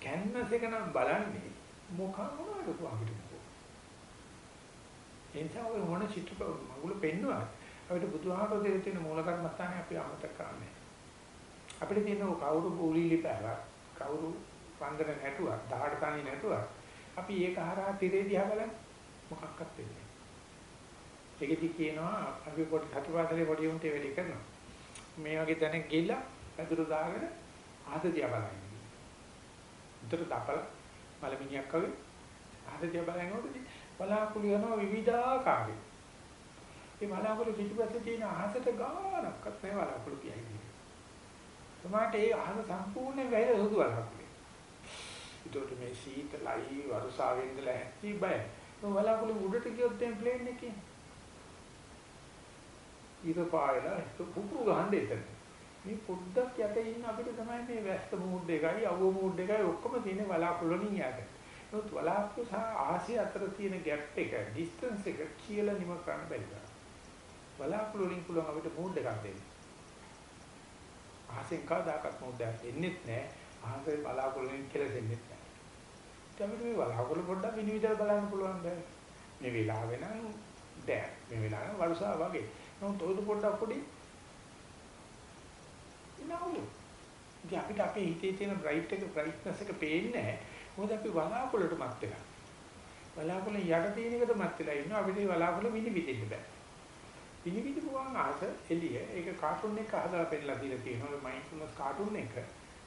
Speaker 1: කැන්වස් එක නම් බලන්නේ මොකක් මොනවද අපිට එනිසා ඔය මොන චිත්‍ර මඟුල පෙන්නවා අපිට බුදුහාමෝ දෙවියන් තියෙන මූල කර්මස්ථානේ අපි අමතක කරන්නේ අපිට තියෙන කවුරු පොලිලි පැවක් කවුරු වන්දන නැටුවක් දහඩ තනි නැටුවක් අපි ඒක හරහා තිරේ දිහා බලන්න. මොකක්වත් වෙන්නේ ඒකෙදි කියනවා අපි පොඩි හතුපාතලේ පොඩි උන්ට වෙලි කරනවා. මේ වගේ තැනක ගිහිල්ලා පැදුරු දාගෙන ආහත දිහා බලන්න. උතර දපල මලමිණියක් වගේ ආහත දිහා බලනකොට බලාකුළු යනවා විවිධාකාරයි ඒ බලාකුළු පිටිපස්සේ තියෙන ආහසට ගානක්වත් නැහැ බලාකුළු කියයි තමාට ඒ අහස සම්පූර්ණයෙන් වැහිලා සුදු වලක්. ඒකට මේ සීතලයි වර්ෂාවෙන් ඉඳලා ඇති බය. මම වලාකුළු උඩට ගියොත් දැන් ප්ලේන් එකේ. ඊට පායලා පුපුරු ගහන්න එතන. මේ පොඩ්ඩක් යට ඉන්න අපිට තමයි මේ වැස්ත මූඩ් එකයි අවුව මූඩ් එකයි ඔක්කොම තියෙන වලාකුළු වලින් යට. නමුත් වලාකුළු සහ ආසිය අතර තියෙන ગેප් එක ඩිස්ටන්ස් එක කියලා නිම කරන්න බැහැ. වලාකුළු වලින් පුළුවන් අපිට මූඩ් එකක් දෙන්න. අහසෙන් කවදාකවත් මොහොතක් එන්නේ නැහැ. අහසේ බලාපොරොත්තුෙන් කෙලෙන්නේ නැහැ. ඒකට මේ බලාපොරොත්තු පොඩ්ඩක් විනිවිදලා බලන්න පුළුවන් බෑ. මේ වෙලාවෙ නම් දැන් මේ වෙලාව වර්ෂා වගේ. නමුත් උඩ පොඩ්ඩක් පොඩි ඉනවලු. ඉතින් අපිට අපේ හිතේ තියෙන බ්‍රයිට් එක බ්‍රයිට්නස් එක පේන්නේ නැහැ. මොකද අපි බලාපොරොත්තුට මත් වෙලා. බලාපොරොත්තු යට තියෙන එකට මත් වෙලා ඉන්නවා. අපිට බලාපොරොත්තු විනිවිදින්න බෑ. විනිවිද පුවන් ආස එළිය ඒක කාටුන් එක හදලා පෙන්නලා දීලා තියෙනවා මයින්ඩ්ෆුල්නස් කාටුන් එක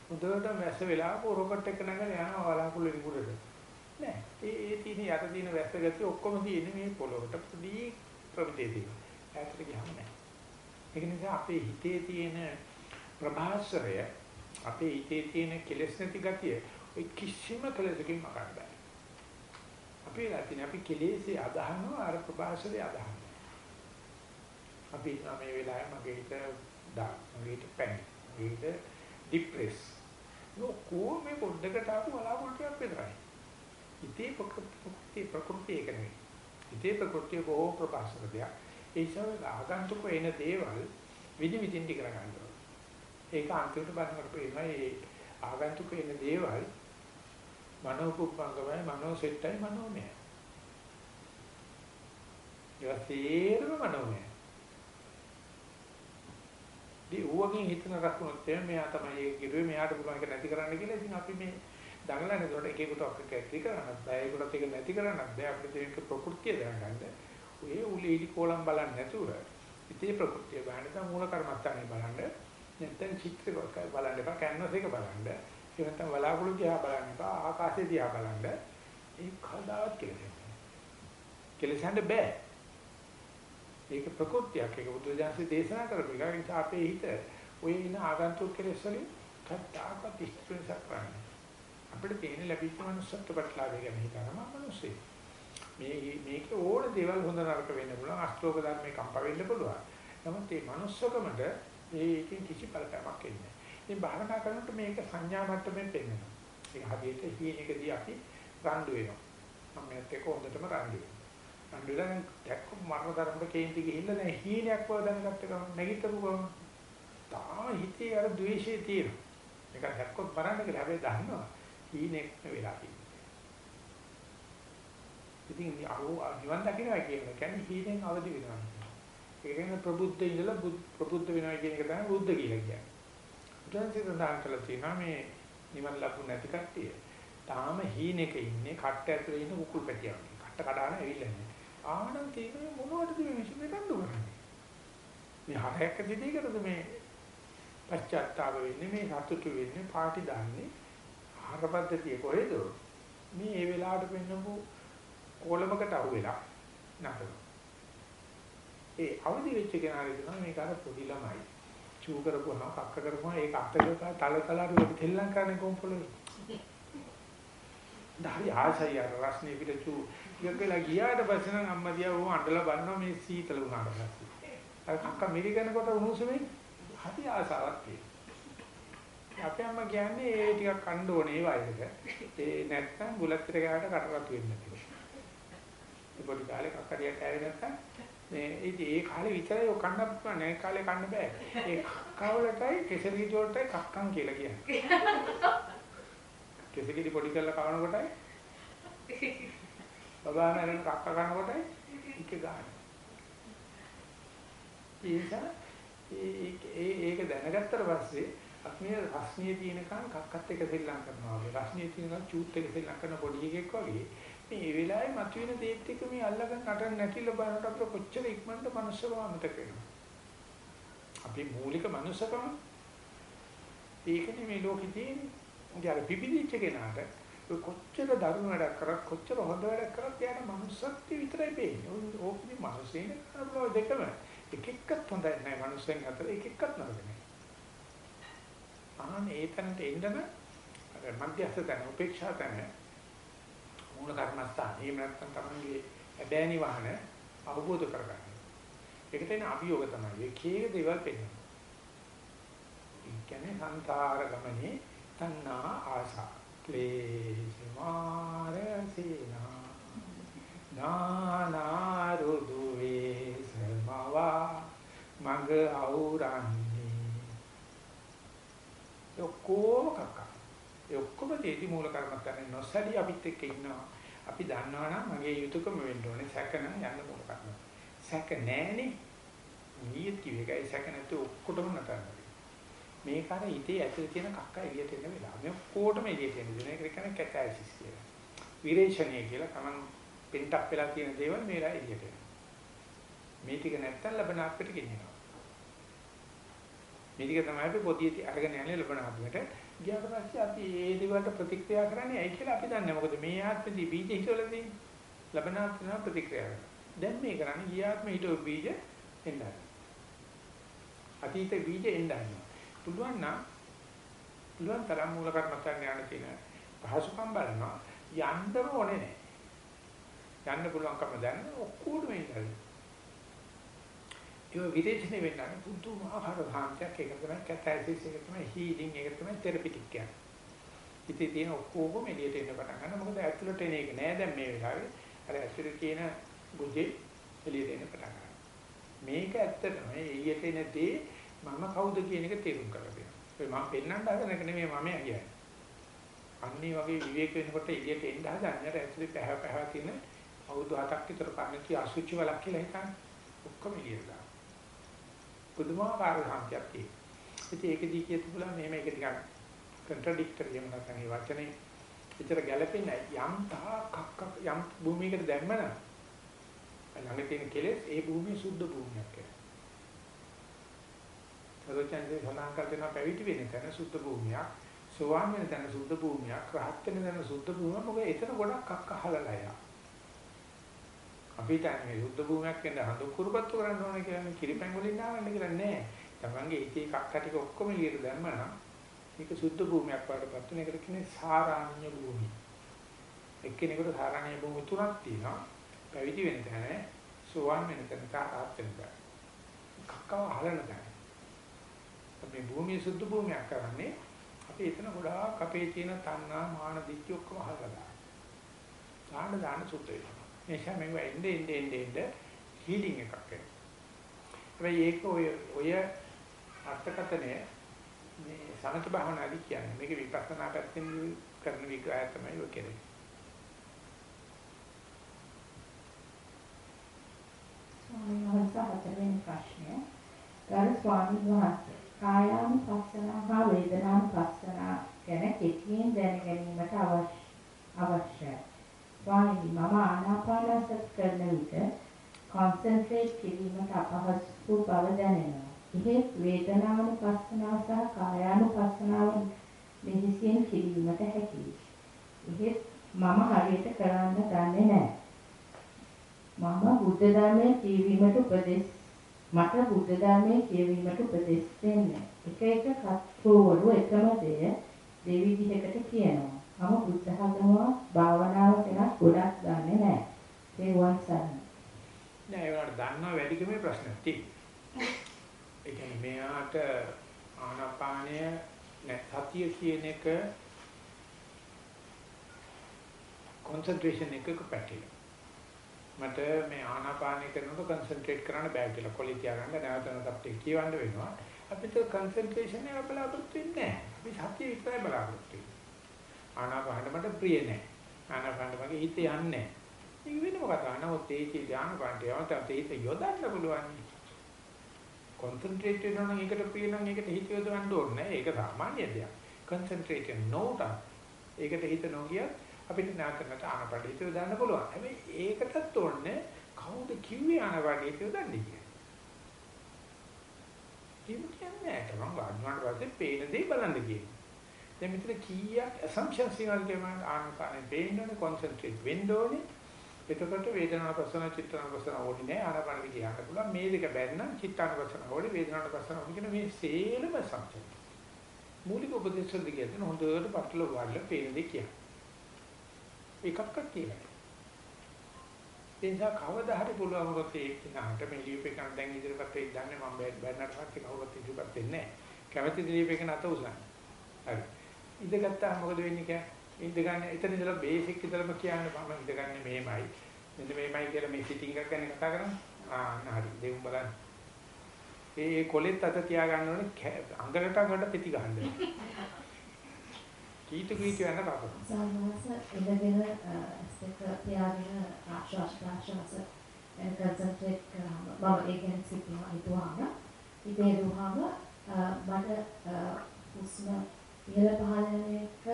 Speaker 1: හොඳට වැස්ස වෙලා රොකට් එක නැගලා යනවා බලාකුළු විගුරට නෑ ඒ ඒ තියෙන යට තියෙන වැස්ස ගැති ඔක්කොම තියෙන්නේ මේ පොළොවට පොඩි ප්‍රමිතේ තියෙන ඈතට ගියාම නෑ ඒක නිසා අපේ හිතේ තියෙන ප්‍රභාස්වරය අපේ හිතේ තියෙන කෙලෙස් නැති ගතිය ඔය කිසිම කෙලෙසකින් මකන්න බෑ. අපේ ලතින අපි කෙලෙසේ අදහනවා අර ප්‍රභාස්වරය අදහනවා. අපි ඉන්නවා මේ වෙලාවේ මගේ හිත ඩාක් මගේ හිත පැන් මගේ හිත ડિප්‍රෙස් නොකෝ මේ පොඩ්ඩකට ආපු බලාපොරොත්තුවක් විතරයි. ඉතේ ප්‍රකෘති ප්‍රකෘති එක නෙවෙයි. ඉතේ ප්‍රකෘතිය බොහෝ ප්‍රකාශක දෙයක්. ඒ නිසා ආගන්තුක එන දේවල් විදි විදින් ටික කරගන්න ඕනේ ඒක අන්තිමට බලනකොට පේනවා මේ ආගන්තුක එන දේවල් මනෝපුප්පංගමයි මනෝසෙට්ටයි මනෝමය ඒවා සේරම මනෝමය ඉතින් ඌවගෙන් හිතන රකුණත් එමෙ මෙයා තමයි ඒක කිරුවේ මෙයාට පුළුවන් එක නැති කරන්න කියලා. ඉතින් අපි මේ දඟලන්නේ ඒකට එකෙකුට ඔක්ක ඇති කරන්නත් බෑ. ඒකට ඒක නැති කරන්නත් බෑ. අපිට ඒක ප්‍රകൃතිය දැනගන්න. ඔය උලීලි කොලම් බලන්නේ නැතුව ඉතේ ප්‍රകൃතිය බලන්න මූල කර්මත්තානේ බලන්න. නැත්නම් චිත්‍ර බලන්න එපා. කැන්වස් එක බලන්න. ඒ නැත්නම් බලාකුළු දිහා බලන්න එපා. ආකාශය දිහා බලන්න. ඒක කවදාවත් කෙලෙසන්නේ. කෙලෙසන්න බෑ. ඒක ප්‍රකෘතියක් ඒක බුදුදහමේ දේශනා කරපු එක. ඒ නිසා අපේ හිත ඔය ඉන ආගන්තුක කෙලෙස් වලින් කද්දාකත් ඉස්තුනසක් කරන්නේ. අපිට තේරෙන ලැබිච්ච මනුස්සත්ව ප්‍රතිලාභය ගැන හිතනම මිනිස්සේ. මේ මේක ඕන දේවල් හොඳ නරක වෙන්න පුළුවන්. අෂ්ටෝක ධර්මේ කම්ප වෙන්න පුළුවන්. නමුත් මේ manussකමට ඒකෙන් කිසි බලපෑමක් එන්නේ නැහැ. ඉතින් භාවනා කරනකොට මේක සංඥා මට්ටමින් පෙන්වෙනවා. ඒක හදිහට හීනෙකදී අපි රණ්ඩු වෙනවා. මම මේත් එක්ක හොඳටම රණ්ඩු වෙනවා. අඬලා දැක්ක මරණ ධර්මක කේන්ති ගිහිල්ලා දැන් හීනයක් බව දැනගත්ත ගමන් නැගිටපු ගමන් තාම හිතේ අර ද්වේෂය තියෙනවා. ඒක දැක්කොත් බලන්න කියලා හැබැයි දන්නවා හීනෙක් වෙලා තියෙනවා. ඉතින් අහෝ නිවන් දකින්නවා කියන කියන්නේ හීනෙන් අවදි වෙනවා. ඒ කියන්නේ ප්‍රබුද්ධ ඉඳලා ප්‍රබුද්ධ වෙනවා කියන එක තමයි බුද්ධ කියලා කියන්නේ. බුදුන්සේ සඳහන් කළා තියෙනවා මේ නිවන් ලැබුණ නැති කට්ටිය. තාම හීනෙක ඉන්නේ කට්ට ඇතුලේ ඉන්න කුකුල් පැටියක්. කට්ට කඩාන ඇවිල්ලා ඉන්නේ. ආනන් තේරෙන්නේ මොනවටද මේ මිනිස්සු මේ දඬු කරන්නේ? මේ හරයක් දිදීකරද මේ පශ්චාත්තාප වෙන්නේ මේ සතුටු වෙන්නේ පාටි දාන්නේ ආහාරපද්ධතිය කොහෙද? මේ ඒ වෙලාවට පෙන්නපු කොළමකට අහු වෙලා නතර. ඒ අවදි වෙච්ච කෙනා කියනවා මේක අර පොඩි ළමයි. චූ කරපුවා කක්ක කරපුවා ඒක අතක තල තලාරු තෙල්ලම් කරන්නේ කොම්පොලේ. ධාරි ආසයි අර රස්නේ පිට චූ ඉතින් ගියාට පස්සේ නම් අම්මා දිහා ඕ අඬලා බලනවා මේ සීතල වුණාට පස්සේ. අර කක්ක මිරිකනකොට උණුසුමේ හරි ආසාවක් තියෙනවා. අපේ අම්මා කියන්නේ ඒ ටිකක් කන්න ඕනේ ඒ වයසක. ඒ නැත්තම් බුලත් ටික ගාවට කටරතු වෙන්නේ නැතිව. ඒ පොඩි කාලේ කක්කරියක් ඇරෙ නැත්තම් මේ ඉතින් ඒ කාලේ විතරයි ඔය කන්න පුළුවන් නේ කාලේ කන්න බෑ. ඒ කවලටයි කෙසෙලි වලටයි කක්කම් කියලා කියන්නේ. කෙසෙලි පොඩි කරලා කවන කොටයි බබා මරන කක්ක කනකොටයි එක ගන්න. ඒ නිසා ඒ ඒක දැනගත්තට පස්සේ අපි රස්නිය තියෙනකන් කක්කත් එක සෙල්ලම් කරනවා වගේ රස්නිය තියෙනකන් චූත් එක සෙල්ලම් කරන පොඩි එකෙක් වගේ මේ වෙලාවේ මතුවෙන දේත් එක්ක මේ අල්ලගෙන නටන නැතිල බලනකොට අපිට කොච්චර ඉක්මනට මනුස්සකම අමතක වෙනවා අපි මූලික මනුස්සකම. ඒකනේ මේ ලෝකෙ තියෙන්නේ. ඉතින් අර පිපිදිච්ච කෙනාට කොච්චර දරුණු වැඩක් කරත් කොච්චර හොඳ වැඩක් කරත් එයාට මනුස්සත්වය විතරයි පේන්නේ. ඕකේ මනුස්සයෙක් කරපුවා දෙකම එක එක්කත් හොඳයි නෑ මනුස්සයන් අතර එක එක්කත් නරක නෑ. ආන ඒතනට එන්නම අර මධ්‍යස්ථ තැන උපේක්ෂා තැන මූල කර්මස්ථාන එහෙම නැත්නම් තමන්ගේ ඇබෑනි වහන අවබෝධ කරගන්න. ඒක තියෙන අභියෝග තමයි. ඒකේ දේවල් පෙන්වනවා. ඒ කියන්නේ සංසාර ගමනේ තණ්හා ආසා ක්ලේශ මාරසේනා නානාරුදු වේසමවා මඟ අවුරන්නේ ඔක්කොම කක්ක ඒ ඔක්කොම තේටි මූල කර්මත්තන්නේ නොසැලී අපිත් එක්ක ඉන්නවා අපි දන්නවා නම් මගේ යුතුයකම වෙන්න ඕනේ. සැක නම් යන්න මූල කර්ම සැක නැහනේ. නියති වේගයි සැක නැතු ඔක්කොටම නතරනවා මේක අර හිතේ ඇතුලේ තියෙන කක්ක එළියට එන වෙලාව. මේ ඔක්කොටම එළියට එන දෙන එක කියන්නේ කැටයිසිස් කියලා. විරේචනය කියලා තමන් පෙන්ටක් වෙලා තියෙන දේවල් මේලා එළියට එනවා. මේ ටික නැත්තම් ලබන ආත්මයට ගෙනියනවා. මේ ටික තමයි අපි පොතියේ අරගෙන යන්නේ ලබන ආත්මයට. ගියාට පස්සේ අපි ඒ දේවල්ට ප්‍රතික්‍රියා කරන්නේ ඇයි කියලා අපි දන්නේ. මොකද මේ ආත්මෙදී බීජ හිතවල තියෙන ලබන ආත්මෙම ප්‍රතික්‍රියා කරනවා. දැන් මේ කරන්නේ ගිය ආත්මෙ හිටව බීජ එන්නයි. අතීත බීජ එන්නයි. පුළුවන් නම් පුළුවන් තරම් මූල කර්මස්ථාන යන තියෙන පහසුකම් බලනවා යන්නම ඕනේ නැහැ. යන්න පුළුවන්කම දැන ඔක්කොම ඉඳලා. ඒ විදේශනේ වෙන්නේ පුදුමාකාර භාන්තියක් ඒක තමයි කැතැසිස් ඒක තමයි හීලින් ඒක තමයි තෙරපිටික් කියන්නේ. ඉතින් තියෙන ඔක්කොම එළියට එන්න පටන් ගන්නවා. මොකද ඇතුළට එන එක නෑ දැන් මේ වෙලාවේ. අර ඇතුළේ තියෙන බුද්ධි එළියට එන්න පටන් ගන්නවා. මේක ඇත්තටම එළියට එන දේ මම කවුද කියන එක තේරුම් කරගන්න. ඒ මම පෙන්වන්න හදන එක නෙමෙයි මම කියන්නේ. අන්නේ වගේ විවේක වෙනකොට එළියට එන්න හදන්නේ අර ඇතුළේ පැහැ පැහැ තියෙන අවුරුදු 7ක් විතර කන්නේ අසුචි වලක් කියලා හිතන්නේ. ඔක්කොම එළියට දානවා. පුදුමාකාර සංඛ්‍යාවක් තියෙනවා. ඉතින් ඒකදී කියතු බුලා මෙහෙම එක ටිකක් කන්ට්‍රඩික්ටරි එහෙම නැත්නම් ඒ වචනේ විතර ගැළපෙන්නේ යම් තාක් යම් භූමියකට දැම්මම ළඟ තියෙන කෙලෙස් ඒ භූමිය සුද්ධ භූමියක් කියලා. සරෝජන්ගේ සඳහන් කර දෙනවා පැවිදි වෙන තැන සුද්ධ භූමියක්, සෝවාන් වෙන තැන සුද්ධ භූමියක්, රහත් වෙන තැන සුද්ධ භූමියක්. මොකද එතන ගොඩක් අක්ක අහලලා යා. අපි හිතන්නේ සුද්ධ භූමියක් වෙන හඳු කුරුපත්තු කරන්න ඕනේ කියන්නේ කිරිපැන් වලින් නාවන්න කියලා නෑ. තමන්ගේ ඒකේ කක්ක ටික ඔක්කොම එළියට දැම්මම මේක සුද්ධ භූමියක් වඩපත් වෙන එකට කියන්නේ සාරාණ්‍ය භූමිය. එක්කෙනෙකුට සාරාණ්‍ය භූමි තුනක් තියෙනවා. පැවිදි වෙන තැන, සෝවාන් වෙන තැන, තාරාත් වෙන තැන. කක්කව අහලන තැන. අපි භූමිය සුද්ධ භූමියක් කරන්නේ අපි එතන ගොඩාක් අපේ තියෙන තණ්හා මාන දිච්ච ඔක්කොම අහලා දානවා. දාන දාන සුද්ධ වෙනවා. නිසා මේව එන්නේ එන්නේ එන්නේ හීලින් එකක් වෙනවා. හැබැයි ඒක ඔය ඔය අර්ථකතනය මේ සමථ භාවනාදී කියන්නේ. මේක විපස්සනා පැත්තෙන් කරන විග්‍රහය තමයි ඔය කියන්නේ.
Speaker 2: ස්වාමීන් වහන්සේ හතරවෙනි ප්‍රශ්නය. ගරු ස්වාමීන් වහන්සේ කායානු පස්සනා හා වේදනානු පස්සනා ගැන කෙටියෙන් දැනගැනීමට අවශ්‍යයි. ස්වාමීනි මම ආනාපානසති කරන විට කොන්සන්ට්‍රේට් කිරීමට අපහසු බව දැනෙනවා. එහෙත් වේදනානුපස්සනාව සහ කායානුපස්සනාව මෙහිසින් කිරීමට හැකියි. එහෙත් මම හරියට කරන්න දන්නේ නැහැ. මම බුද්ධ ධර්මයේ කියවීමට උපදෙස් මට බුද්ධ ධර්මයේ කියවීමට උපදෙස් දෙන්නේ. එක එක කත්වවරු එකම දෙය දෙවිදිහකට කියනවා. මම බුද්ධ ධර්මව භාවනාව ගැන ගොඩක් දන්නේ නැහැ. ඒ වන්සන්.
Speaker 1: නෑ ඒවට දන්නා වැඩිකමේ ප්‍රශ්නයක් තියෙනවා. ඒ කියන්නේ මෙයාට ආනාපානය සතිය කියන එක කොන්සන්ට්‍රේෂන් එකක පැටලෙනවා. මට මේ ආනාපානය කරනකොට කන්සන්ට්‍රේට් කරන්න බෑ කියලා කොලි තියාගන්න නැවත නැවතත් කියවන්න වෙනවා. අපිට කන්සන්ට්‍රේෂන් එක බලාපොරොත්තු වෙන්නේ නැහැ. අපි සතිය විතරයි බලාපොරොත්තු වෙන්නේ. ආනාපාන මට ප්‍රිය නැහැ. ආනාපාන මගේ හිත යන්නේ නැහැ. ඒක වෙනම කතාවක්. නමුත් ඒකේ ධානය පාඩේ යවත හිත යොදන්න පුළුවන්. කොන්සන්ට්‍රේට් වෙනවා නම් ඒකට ප්‍රිය නම් ඒකට හිත යොදවන්න ඕනේ නැහැ. ඒක සාමාන්‍ය දෙයක්. කන්සන්ට්‍රේට් නොට ඒකට හිත නොගියත් අපිට නාකරකට ආනපඩිත යොදන්න පුළුවන්. හැබැයි ඒකටත් ඕනේ කවුද කිව්වේ ආනපඩිත යොදන්නේ කියලා. කියන්නේ නැහැ. තමන් ගන්නාට පස්සේ පේන දේ බලන්න කියන්නේ. දැන් මෙතන කීයක් assumptions ඉවල් කියම ආනපනේ පේන්නනේ concentrate වෙන්න ඕනේ. එතකොට වේදනාව ප්‍රසන චිත්තාන ප්‍රසන ඕනේ නැහැ. ආනපනේ කියන්න පුළුවන්. මේ දෙක බැන්නම් චිත්තාන ප්‍රසන ඕනේ වේදනාවට ප්‍රසන ඕනේ කියන මේ සේලම assumptions. මූලික උපදේශ වල කියන හොඳට පටල වල පේන දේ කියන්නේ. එකක්වත් කියලා. ඒ නිසා කවදා හරි පුළුවන් මොකද ඒ කිනාට මේ ලියුපේකන් දැන් ඉදිරියපත් වෙයි දන්නේ මම බැන්නට පස්සේ කවුරුත් ඉදිරියපත් වෙන්නේ නැහැ. කැමැති ලියුපේකන අත උසන්න. හරි. ඉඳගත්තා මොකද වෙන්නේ කිය? ඉඳ ගන්න එතන ඉඳලා බේසික් ඉඳලම කියන්නේ මම ඉඳගන්නේ මේමයි. මෙන්න මේමයි කියලා මේ සිටින් එකක් ගැන කතා කරන්නේ. ආ හරි. දෙවුම් බලන්න. ඒ කොලෙත් අත තියා ගන්න ඕනේ අඟකට අඟට පෙති ගන්න. කීතු කීතු යන කපන.
Speaker 2: සාමාන්‍යස ඉඳගෙන ස්ටෙක් තියාගෙන ආශ්වාස ප්‍රාශ්වාස එන කන්සන්ට්‍රේට් කරාම මම ඒ කියන්නේ සිටිනවා හිතුවාම ඉතේ දුහාම මට හුස්ම ඉහළ පහළ යන එක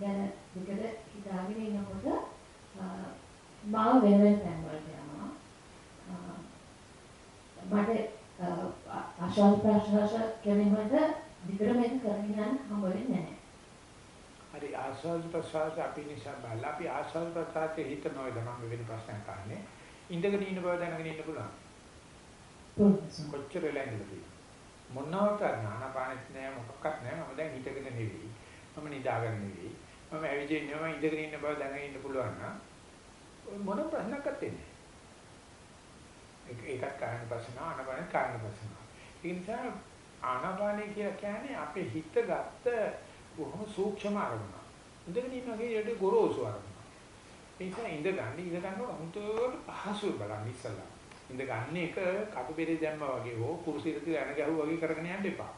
Speaker 2: ගැන විකට හිතාගෙන ඉන්නකොට මම වෙන වෙන තැන් වලට යනවා. මට ආශ්වාස ප්‍රාශ්වාස කිරීමට විතර මේක කරගෙන යන්න හම්බ වෙන්නේ නැහැ.
Speaker 1: හරි ආස්වාද ප්‍රසආස අපි නිසා බලලා අපි ආස්වාද ප්‍රසආසයේ හිත නොයද මම වෙන ප්‍රශ්නයක් අහන්නේ. ඉඳගෙන ඉන්න බව දැනගෙන ඉන්න පුළුවන්. කොච්චර ලැංගිලද මොනවට ඥානපානෙත් නෑ මොකක්වත් නෑ මම දැන් හිතගෙන නෙවෙයි මම නිදාගෙන නෙවෙයි මම ඇවිදින්නේ මම ඉඳගෙන ඉන්න බව දැනගෙන ඉන්න පුළුවන් නම් මොන ප්‍රශ්නයක්වත් එන්නේ ඒක ඒකත් කායන ප්‍රශ්න ආනපාන කායන ප්‍රශ්න ඒ නිසා ආනපාන කියලා කියන්නේ අපේ හිත ගත්ත බොහොම සූක්ෂම අරමුණ. ඉඳගෙන ඉන්නගේ ඊට ගොරෝසු අරමුණ. ඒ නිසා ඉඳ ගන්න ඉඳ ගන්නකොට හුදුට පහසු බලන්න ඉස්සලා. ඉඳ ගන්න එක කටුබෙරේ දැම්මා වගේ හෝ කුරුසියට යන ගැහුවා වගේ කරගෙන යන්න එපා.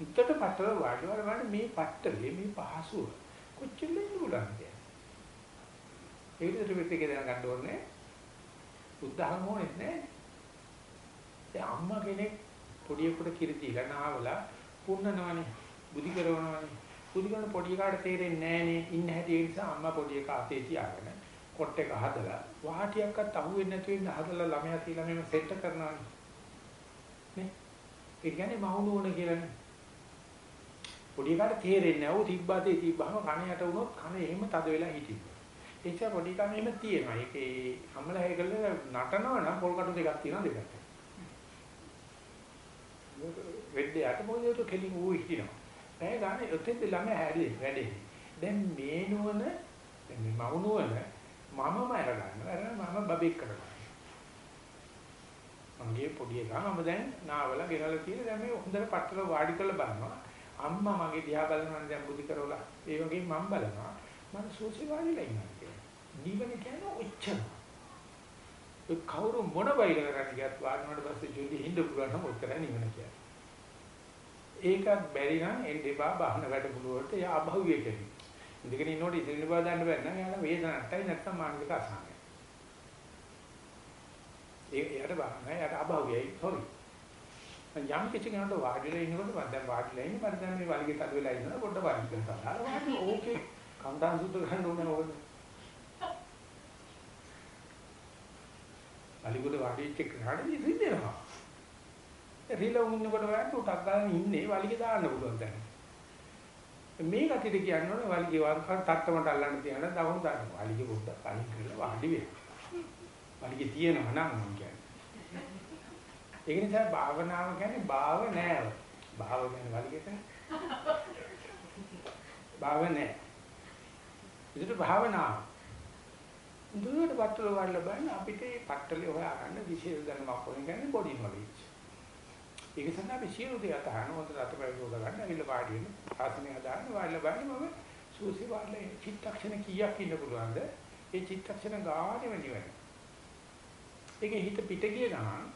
Speaker 1: උත්තර පටල වාඩි වල මේ පට්ටලේ මේ පහසුව කොච්චර නුලන්ද? ඒ විදිහට පිටිකේ දැනගන්න ඕනේ. බුද්ධහම හොනේ නැහැ. ඒ අම්මා කෙනෙක් පොඩියෙකුට කිරි දීලා නාවලා පුන්නනවනේ. බුදි කරනවනේ. බුදි කරන පොඩි කාට තේරෙන්නේ නැහනේ. ඉන්න හැටි ඒ නිසා අම්මා පොඩි එක අතේ තියාගෙන කොට එක හදලා වාටියක්වත් අහුවෙන්නේ නැතුව ඉන්න හදලා ළමයා තියලා මෙහෙම සෙට් කරනවා නේ? ඒ කියන්නේ මවුනෝන කියලානේ. පොඩි එකාට තේරෙන්නේ නැව තිබ්බතේ තිබ්බහම කන යට වුණොත් කන එහෙම තද වෙලා හිටිනවා. ඒ නිසා පොඩි එකා මෙහෙම තියෙනවා. ඒකේ අම්මලා හැකල නටනවා නම් පොල් කටු දෙකක් තියෙනවා දෙකට වෙද්දේ අත මොකද කෙලින් ඌ හිටිනවා. පැය ගන්න ඔතෙන්ද ළමයි හැදේ වැඩේ. දැන් මේ නුවණ දැන් මේ මව නුවණ මමම අරගන්නවා. අර මම බබෙක් කරගන්නවා. මගේ පොඩි එකා මම දැන් නාවල ගෙනලා තියෙන දැන් මේ හොඳට පట్టල වාඩි කරලා බලනවා. අම්මා මගේ දිහා බලනවා දැන් බුදි කරවලා. ඒ වගේ මම බලනවා. මම සෝසි වාඩිලා ඉන්නවා කියලා. නිවන කියන්නේ ඔච්චර. ඒ කවුරු මොන වෛර කරන්නේ කියත් වාඩිවුණාට පස්සේ ජොලි හින්ද පුළුවන් නම් ඔච්චර නිවන කියන්නේ. ඒකත් බැරි නම් එන්න එපා බාහන වැඩමුළු වලට යා අභව්‍ය කෙනෙක්. ඉඳගෙන ඉන්නකොට ඉඳින බව දන්න බැරි නම් එයාට වේදනට්ටයි නැත්නම් මානසික අසහනයි. ඒ එයාට බලන්න එයාට අභෞවියයි හොරි. යම් කිසි කෙනෙකුට වාඩිලා ඉන්නකොට මම දැන් වාඩිලා ඉන්නේ මම දැන් මේ වලිගේ තද වෙලා ඉන්නවා පොඩ්ඩ වාඩි කරනවා. අර වාඩි ඕකේ කම්දාන් සුද්ධ කරන්න ඕනේ ඕක. වලිගොඩ වාඩිච්ච කරානේ ඉඳිනවා. රිලවුන්නකොට වයන්ට උටක් ගන්න ඉන්නේ වලිගේ දාන්න පුළුවන් දැන්. මේ ගතියට කියන්නේ වලිගේ වංකන් තට්ටමට අල්ලන්න තියන දවුන් ගන්න. වලිගේ බුද්ධ පහින් කරලා වාඩි වෙනවා. වලිගේ තියෙනවා නම් මම කියන්නේ. ඒ නිසා භාවනාව කියන්නේ භාව නෑව. භාව කියන්නේ වලිගේට. භාව නෑ. ඒකට භාවනාව. දුරට වටල වල බලන්න අපිට මේ පට්ටලේ හොයාගන්න විශේෂ ධර්මයක් හොයන්නේ බොඩි නොලෙජ්. ඒක සඳහා අපි සියලු දේ අතහන හොඳට අතපය යොද ගන්න ඇවිල්ලා වාඩි වෙන ආසනය හදාන්න වාඩිලා බලන්න මම සූසි වාඩිලා චිත්තක්ෂණ කීයක් ඉන්න පුළුවන්ද? ඒ චිත්තක්ෂණ ගානෙම නිවෙන ඒකේ හිත පිට ගිය ගමන්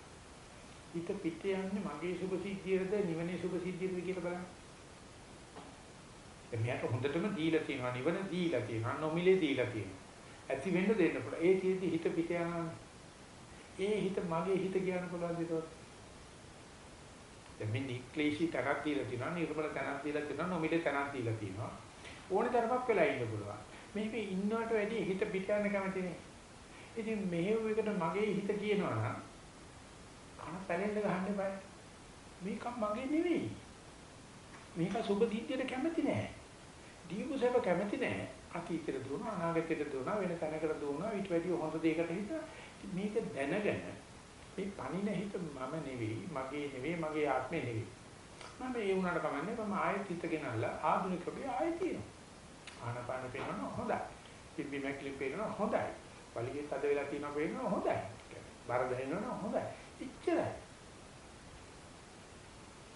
Speaker 1: හිත පිට යන්නේ මගේ සුභ සිද්ධියද නිවනේ සුභ සිද්ධියද කියලා බලන්න. එමියට හොඳටම දීලා තියෙනවා නිවන දීලා තියෙනවා නොමිලේ දීලා තියෙනවා. ඇති වෙන්න දෙන්න පුළුවන්. ඒ තියෙද්දි හිත පිට යනවා. ඒ හිත මගේ හිත කියන්න පුළුවන් දෙයක් දැන් මේ නික්ලේශී තනක් දීලා තියෙනවා නිර්මල තනක් දීලා තියෙනවා නොමිලේ තනක් දීලා තියෙනවා. ඕන තරමක් වෙලා ඉන්න පුළුවන්. මේක ඉන්නවට වැඩිය හිත පිට යන කැමතිනේ ඉතින් මෙහෙව එකට මගේ හිත කියනවා නම් කන පැලෙන්න ගහන්න එපා. මේක මගේ නෙවෙයි. මේක සුබ දිද්දියට කැමති නෑ. දීපුසේව කැමති නෑ. අතීතෙට දුවන අනාගතෙට දුවන වෙන තැනකට දුවන ඊට වැඩිය හොඳ දෙයකට හිත මේක දැනගෙන මේ පණින හිත මම නෙවෙයි, මගේ නෙවෙයි, මගේ ආත්මේ නෙවෙයි. මම ඒ වුණාට කමන්නේ මම ආයෙත් හිත ගෙනල්ලා ආධුනිකකේ ආයෙත් තියෙනවා. ආනපාන පේනවා හොඳයි. පිම්බි මැක්ලින් පේනවා හොඳයි. වලිගේ තද වෙලා තියෙනවා පේනවා හොඳයි. බර දැනෙනවා හොඳයි. ඉච්චරයි.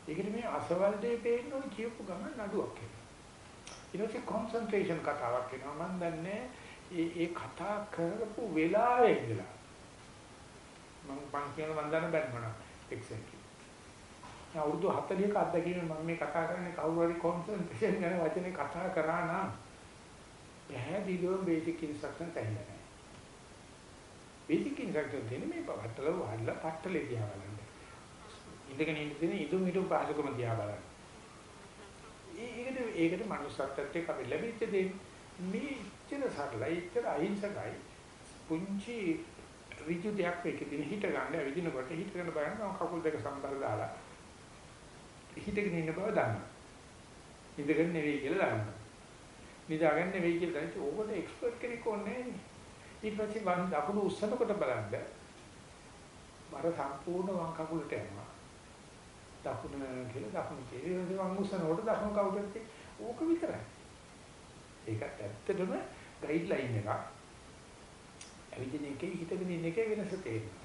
Speaker 1: ඒකට මේ අසවල් දෙය පේන්න ඕන කියපු ගමන් නඩුවක් එනවා. ඊට පස්සේ කොන්සන්ට්‍රේෂන් කතාවක් එනවා. මම දන්නේ ඒ ඒ කතා කරපු වෙලාවේ ඉඳලා මම මං කියන මන් දන්න බැරි මොනවා එක්සැක්ට්ලි. දැන් අවුරුදු 40ක අත්දැකීම මම මේ කතා කරන්නේ කවුරු හරි කොන්සන්ට්‍රේෂන් ගැන වචනේ කතා කරා නම් පැහැදිලිවම බේසික් ඉන්ස්ට්‍රක්ෂන් තැහිලා නැහැ. බේසික් ඉන්ස්ට්‍රක්ෂන් දෙන්නේ මේ පටල වහලා පට්ටලේ දිහා බලන්න. ඉඳගෙන ඉන්න තියෙන ඉදුම් ඉදුම් පහසුකම දිහා බලන්න. ඒකට ඒකට මනුස්සත්වයට එක්ක අපි ලැබිච්ච දේ මේ ඉච්ඡන සරලයි ඉච්ඡන අහිංසකයි පුංචි ඍජු දෙයක් මේකේ හිට ගන්න ඇවිදිනකොට හිටගෙන බලන්න මම කකුල් දෙක සම්බර දාලා හිටගෙන ඉන්න බව දන්නවා. ඉඳගෙන නෙවෙයි කියලා දන්නවා. නිදාගෙන නෙවෙයි කියලා දැන් ඕකට එක්ස්පර්ට් කෙනෙක් ඕනේ නැහැ. ඊට පස්සේ වම් දකුණු උස්සනකොට බලන්න බර සම්පූර්ණ වම් කකුලට යනවා. දකුණ කියලා දකුණු කියලා වම් උස්සනකොට දකුණු කකුලට ඕක විතරයි. ඒකත් ඇත්තටම ගයිඩ්ලයින් එකක්. ඇවිදින එකේ හිතගෙන ඉන්න එකේ වෙනස තේරෙනවා.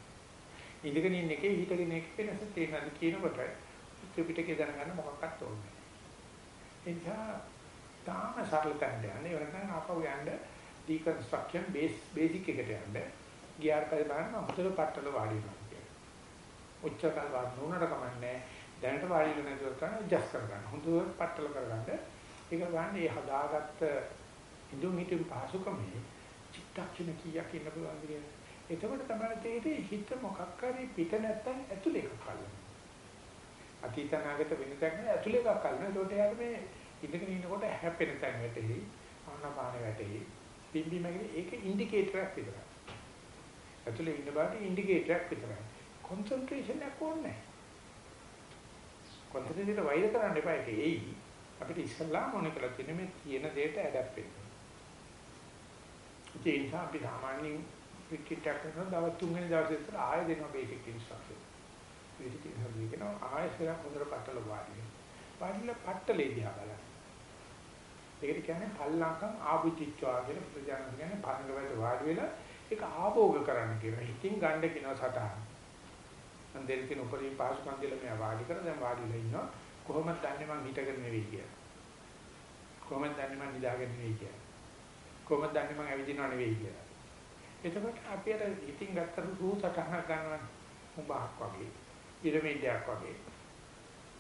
Speaker 1: ඉඳගෙන ඉන්න එකේ හිතගෙන එකේ වෙනස තේරෙනවා කියනකොට ත්‍රිපිටකේ දැනගන්න මොකක්වත් ඕනේ නැහැ. එනිසා තාම සරල තැනට යන්නේ වෙනකන් ආපහු යන්න deconstruction base basic එකට යන්න. ගියාට පස්සේ බලන්න හතර පට්ටල වාඩි වෙනවා කියන්නේ. ඔච්චර කල් වාඩි වුණාට කමන්නේ දැනට වාඩි වෙන දේ කරන adjust කරගන්න. හොඳට පට්ටල කරගන්න. ඒක ගන්න මේ හදාගත්ත ඉදුම් හිටින් පහසුකමේ චිත්තක්ෂණ කීයක් ඉන්න පුළුවන්ද කියලා. එතකොට තමයි තේරෙන්නේ හිත මොකක් හරි පිට නැත්තම් ඇතුලේ එකක් අල්ලන. අතීත අනාගත වෙන තැන ඇතුලේ එකක් අල්ලන. ඒකට යාට මේ ඉඳගෙන ඉන්නකොට හැපෙන තැන වැටෙහි, ආනපාන වැටෙහි, පිම්බි මගින් ඒක ඉන්ඩිකේටරයක් විතරයි. ඇතුලේ ඉන්න බාට ඉන්ඩිකේටරයක් විතරයි. කොන්සන්ට්‍රේෂන් එකක් ඕනේ නැහැ. කොන්සන්ට්‍රේෂන් වෛර කරන්න එපා ඒක එයි. අපිට ඉස්සල්ලාම ඕනේ කරලා තියෙන්නේ මේ තියෙන දෙයට ඇඩැප්ට් වෙන්න. ඒ නිසා අපි සාමාන්‍යයෙන් ක්‍රිකට් එකක් කරන දවස් තුන්වෙනි දවසේ ඉස්සර ආයෙ දෙනවා බේසික් ඉන්ස්ට්‍රක්ෂන්. බේසික් ඉන්ස්ට්‍රක්ෂන් කියනවා ආයෙ ඉස්සර හොඳට පටල වාඩි. වාඩිලා පටලේ දිහා බලන්න. ඒකට කියන්නේ පල්ලංකම් ආභිචිත්වා කියලා ප්‍රජාන කියන්නේ පරංගවලට වාඩි වෙලා ඒක ආභෝග කරන්න කියන හිතින් ගන්න කියන සටහන. මම දෙල් කියන උඩින් පහසුකම් දීලා මෙයා වාඩි කරලා දැන් වාඩිලා ඉන්නවා. කොහොමද දන්නේ මං හිටගෙන නෙවෙයි කියලා. කොහොමද දන්නේ මං නිදාගෙන නෙවෙයි කියලා. කොහොමද දන්නේ මම ඇවිදිනව නෙවෙයි කියලා. එතකොට අපි අර ඉතින් ගත්ත රූසටහනක් ගන්නවා උඹක් වගේ පිරමීඩයක් වගේ.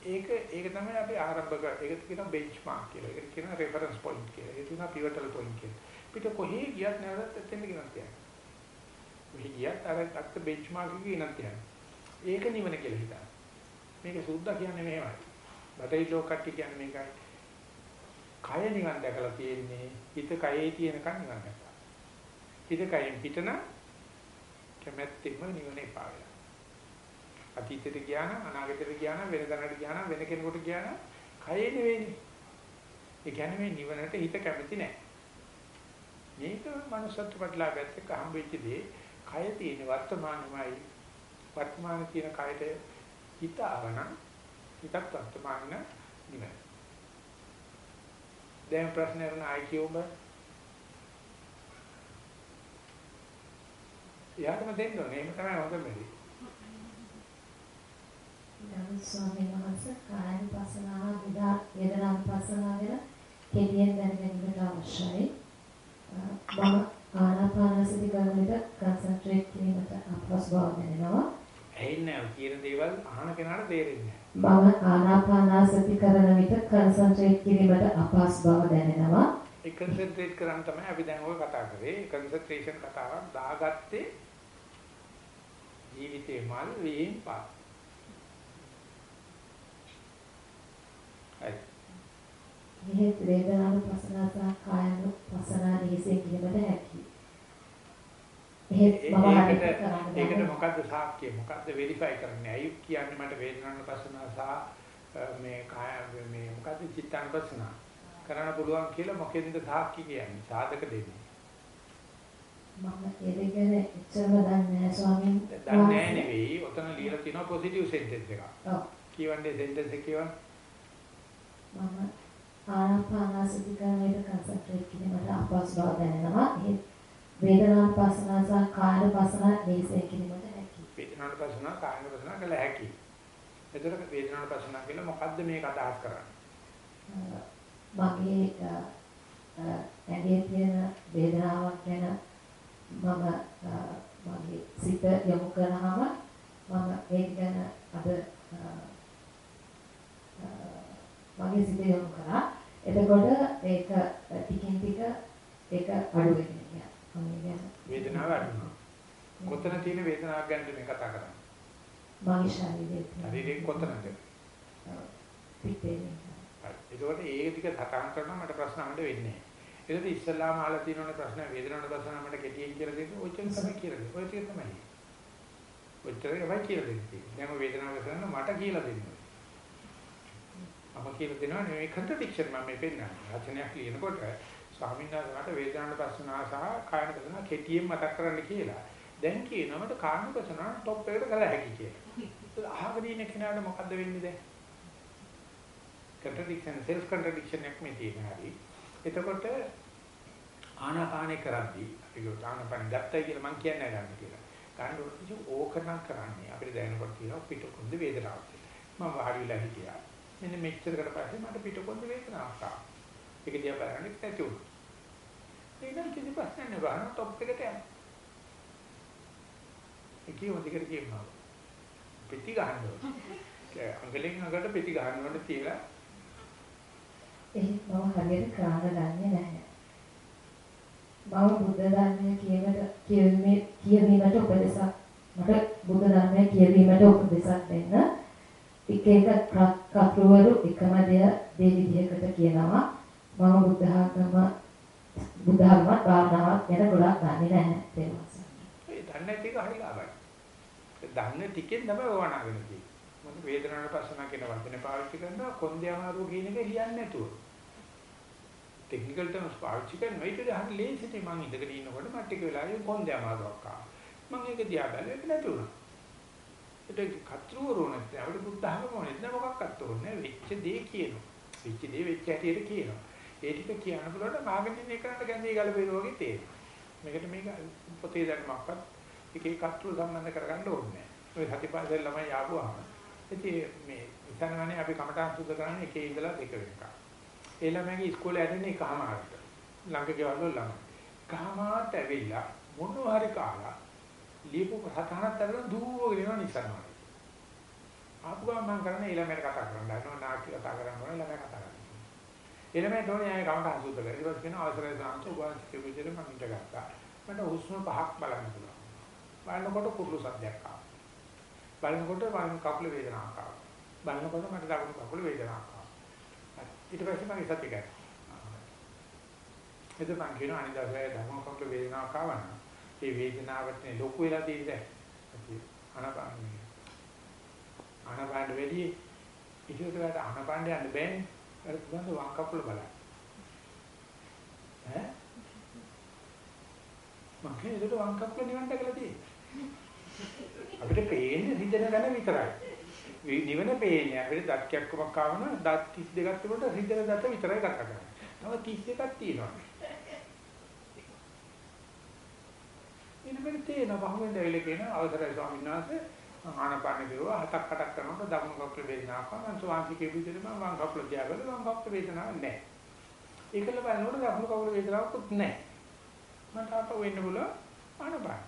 Speaker 1: ඒක ඒක තමයි අපි ආරම්භක ඒක කියනවා බෙන්ච්මාර්ක් කියලා. ඒක කියනවා රෙෆරන්ස් පොයින්ට් කියලා. ඒක කියනවා පිවටල් පොයින්ට් කියලා. පිට කොහේ ගියත් නැවතත් එතෙන් කියනවා කියන්නේ. මෙහි ගියත් අර අත්ත බෙන්ච්මාර්ක් එකේ ඉනත් යනවා. ඒක නිවන කියලා හිතනවා. මේක සුද්ධ කියන්නේ මෙහෙමයි. බටහිර ලෝක කට්ටිය කියන්නේ මේකයි. කය නිවන් දැකලා තියෙන්නේ හිත කයේ තියෙනකන් නිවන් දැකලා. හිත කයෙන් පිටන කැමැත්තෙම නිවනේ පාවෙලා. අතීතයට ගියා නම් අනාගතයට ගියා නම් වෙන දැනකට ගියා නම් වෙන කෙනෙකුට ගියා නම් කයේ නෙවෙයි. ඒ කියන්නේ මේ නිවනට හිත කැමති නැහැ. මේක manussත්ව ප්‍රතිලාභයත් එක්ක හම්බෙච්ච දේ කය තියෙන වර්තමානමයි වර්තමාන තියෙන කයට හිත ආවන හිතත් වර්තමාන නිවන. දැන් ප්‍රශ්න කරන ආයි කියොම යාටම දෙන්න ඕනේ. එහෙම තමයි හොඳ මෙලි.
Speaker 3: ගරු ස්වාමීන් වහන්සේ කායන පසනාව විදා වේදනා පසනාව ගැන කෙටියෙන් දැනගැනීමට අවශ්‍යයි. මම ආනාපානසති විට කන්සන්ට්‍රේට් කිරීමට අපහසු බව දැනෙනවා.
Speaker 1: ඇහෙන්නේ නැහැ. කියන දේවල් අහන කෙනාට තේරෙන්නේ
Speaker 3: මම ආනාපානසති කරන විට කන්සන්ට්‍රේට් කිරීමට අපහසු බව දැනෙනවා.
Speaker 1: ඒ කන්සන්ට්‍රේට් කරන් තමයි අපි දැන් ඔය කතා කරේ. කන්සන්ට්‍රේෂන් කතාවක් දාගත්තේ ජීවිතේ මල් වීම පාත්. හරි.
Speaker 3: මෙහි වේදනානුපස්සනා සහ කායනුපස්සනා දෙහිසේ කිරීමට හැකියි. එහෙත් මම හරියට
Speaker 1: ඒකට
Speaker 3: කරන්න
Speaker 1: ඒකට
Speaker 3: බෑ.
Speaker 1: මොකද්ද සාක්ෂිය? මොකද්ද වෙරිෆයි කරන්නේ? අයු කියන්නේ මට වේදනානුපස්සනා සහ මේ කාය මේ මොකද්ද චිත්තානුපස්සනා කරන්න පුළුවන් කියලා මොකෙන්ද සාක්ෂි කියන්නේ? සාධක දෙන්නේ.
Speaker 3: මම ඒ දෙක ගැන එච්චරම දන්නේ නැහැ ස්වාමීන්
Speaker 1: දන්නේ නැහැ නෙවෙයි. ඔතන ලියලා තියෙනවා පොසිටිව් සෙන්ටෙන්ස් එකක්.
Speaker 3: ඔව්.
Speaker 1: කියවන්නේ සෙන්ටෙන්ස් එක කියවන්න.
Speaker 3: මම ආනාපානසති කරන විට කන්සන්ට්‍රේට් කිරීමට අපහසු බව දැනෙනවා. එහෙත් වේදනානුපස්සනා සහ කායනුපස්සනා දෙහිසේ කිරීමට හැකියි.
Speaker 1: වේදනානුපස්සනා කායනුපස්සනා කළ හැකියි. එතකොට වේදනානුපස්සනා කියලා මොකද්ද මේක අදහස් කරන්නේ?
Speaker 3: මගේ ඇඟේ තියෙන වේදනාවක් ගැන මම මගේ සිත යොමු කරාම මම ඒක ගැන අද මගේ සිත යොමු කරා. එතකොට ඒක ටිකින් ටික ඒක අඩු ගැන
Speaker 1: වේදනාව අඩුනවා. කොතන තියෙන වේදනාවක් ගැනද මේ කතා කරන්නේ?
Speaker 3: මගේ ශරීරයේ තියෙන
Speaker 1: ශරීරයෙන් කොතනද?
Speaker 3: පිටේ.
Speaker 1: ඒකෝට ඒක ටික සටහන් කරනවා මට ප්‍රශ්න අහන්න වෙන්නේ නැහැ. ඒකද ඉස්සල්ලාම අහලා තියෙනවනේ ප්‍රශ්න වේදනානුපස්සනා මට කෙටියෙන් කියලා දෙන්න. ඔය චෙන් තමයි කියලා දෙන්නේ. ඔය ටික තමයි. ඔච්චර තමයි කියලා දෙන්නේ. දැන් ඔය වේදනානුපස්සනා මට කියලා දෙන්නේ. මම කියලා දෙනවා නෙවෙයි කන්ට්‍රඩික්ෂන් මම මේ පෙන්නන්නේ. රචනයක් ලියනකොට ස්වාමීන් වහන්සේ මට වේදනානුපස්සනා සහ කායනුපස්සනා කෙටියෙන් මතක් කරන්න කියලා. දැන් කියනවා මට කායනුපස්සනා টොප් එකට ගල හැකි කියලා. අහගෙන ඉන්න කෙනාට මොකද්ද වෙන්නේ දැන්? කන්ට්‍රඩික්ෂන් සෙල්ෆ් කන්ට්‍රඩික්ෂන් එකක් මේ තියෙන හැටි. එතකොට ආනාපානේ කරද්දී අපි කියනවා ආනාපාන ගත්තයි කියලා මම කියන්නේ නැහැ කියලා. ගන්න ඕකනම් කරන්නේ අපිට දැනනකොට තියෙනවා පිටකොන්ද වේදනාවක් කියලා. මම වාඩි වෙලා හිටියා. මෙන්න මෙච්චරකට පස්සේ මට පිටකොන්ද වේදනාවක් ආවා. ඒක දිහා බලන්නේ නැති වුණා. ඒක නම් කිසි ප්‍රශ්නයක් නෑ බාන টොප් එකට යන්න. ඒ කියව දිගට කියනවා. පිටි ගහන්න ඕනේ. අඟලෙන් අඟලට පිටි ගහන්න ඕනේ තියලා
Speaker 3: එහෙත් මම හරියට කරන්න දන්නේ නැහැ. මම බුද්ධ ධර්මය කියවට කියවීමේ කියවීමට උපදෙසක් මට බුද්ධ ධර්මය කියවීමට උපදෙසක් දෙන්න එක එක කතුවරු එකම දෙය දෙවි විදිහකට කියනවා මම බුද්ධ ධර්ම බුද්ධ ධර්ම භාවනාවක් ගැන ගොඩක් දන්නේ නැහැ තේරුම්
Speaker 1: ඒ දන්නේ ටික හරි ලාභයි. ඒ දන්නේ ටිකෙන් තමයි වවනාගෙන තියෙන්නේ. මොකද වේදනාවට පස්සනා කියන වචනේ පාවිච්චි කරනවා කොන්දේ අමාරුව කියන එක කියන්නේ නැතුව. ටෙක්නිකල් ටර්ම්ස් පාවිච්චි කරනවා ඊට හරි ලේසියි මම ඉඳගෙන ඉන්නකොට මට ටික වෙලාවෙ කොන්දේ අමාරුවක් ආවා. මම ඒක දිහා බැලුවා ඒක නැති වුණා. ඒක කතරුවරු නැත්නම් අපිට බුද්ධහම ඕනේ නැත්නම් මොකක්වත් ඕනේ වෙච්ච දේ කියනවා. වෙච්ච දේ වෙච්ච හැටියට කියනවා. ඒ ටික කියන්න පුළුවන් මාගෙන ඉන්න එකකට ගැඳේ ගලපේන වගේ තේරෙනවා. මේකට මේක පොතේ ධර්මයක්වත් එකේ කතරු සම්බන්ධ කරගන්න ඕනේ නැහැ. ඔය සතිපාසල් ළමයි ආවම ඉතින් මේ ඉතනවනේ අපි කමටහන් සුද්ධ කරන්නේ එකේ ඉඳලා දෙක වෙනකම්. ඒ ළමයිගේ ඉස්කෝලේ ඇදෙන්නේ එකමාරට. ළඟ ගෙවල් වල ළමයි. කහමාරට ඇවිල්ලා මොනවා හරි කාලා ලියපු සතහනක් අරගෙන දුවගෙන යනවා නිසන්වනේ. ආපු ගමන් මම කරන්නේ ඒ ළමයට කතා කරන්න ගන්නවා නාට්‍ය කතා කරන්න ඕනේ ළමයි කතා කරනවා. ඒ ළමයි තෝරන්නේ ආයේ කමටහන් සුද්ධ කරලා ඊට පස්සේ කියන අවසරයි සාන්ත උගන්ස් කිව්ව විදිහට මම ඉඳ ගත්තා. මට හුස්ම පහක් බලන්න පුළුවන්. බලනකොට කුරුළු සද්දයක් ආවා. බලනකොට වම් කකුල වේදනාවක් ආවා. බලනකොට මට දකුණු කකුල වේදනාවක් ආවා. ඊට පස්සේ මම සතිය ගත්තා. එතකොට මම කියන අනිදාසේ දකුණු කකුල වේදනාවක් ආවා නම් ඒ වේදනාවට ලොකු වෙලා තියෙන්නේ. අනපාන්නේ. අනපාන්න වෙදී ඉතින් අනපාන්න යන්න බෑනේ. අර පුදුම වම් කකුල බලන්න. ඈ මම කියන්නේ ඒක වම් කකුල නිවන් දැකලා තියෙන්නේ. අපිට පේන්නේ රිදෙන ගැන විතරයි. නිවන පේන්නේ අපිට දත් කැක්කමක් ආවම දත් 32ක් තිබුණාට රිදෙන දත විතරයි කතා කරන්නේ. තව 31ක් තියෙනවා. ඊළඟට තේන බහුවෙන් දැවිල කියන අවසරයි ස්වාමීන් වහන්සේ ආනපාන කිරුවා හතක් අටක් කරනකොට දකුණු කකුල වේදනාවක් ආවා මම ස්වාමීන්ගේ විදිහට මම වම් කකුල තියාගන්න වම් කකුල වේදනාවක් නැහැ. ඒකල බලනකොට දකුණු කකුල වේදනාවකුත් නැහැ. මට අප වෙන්න බුල ආනපාන.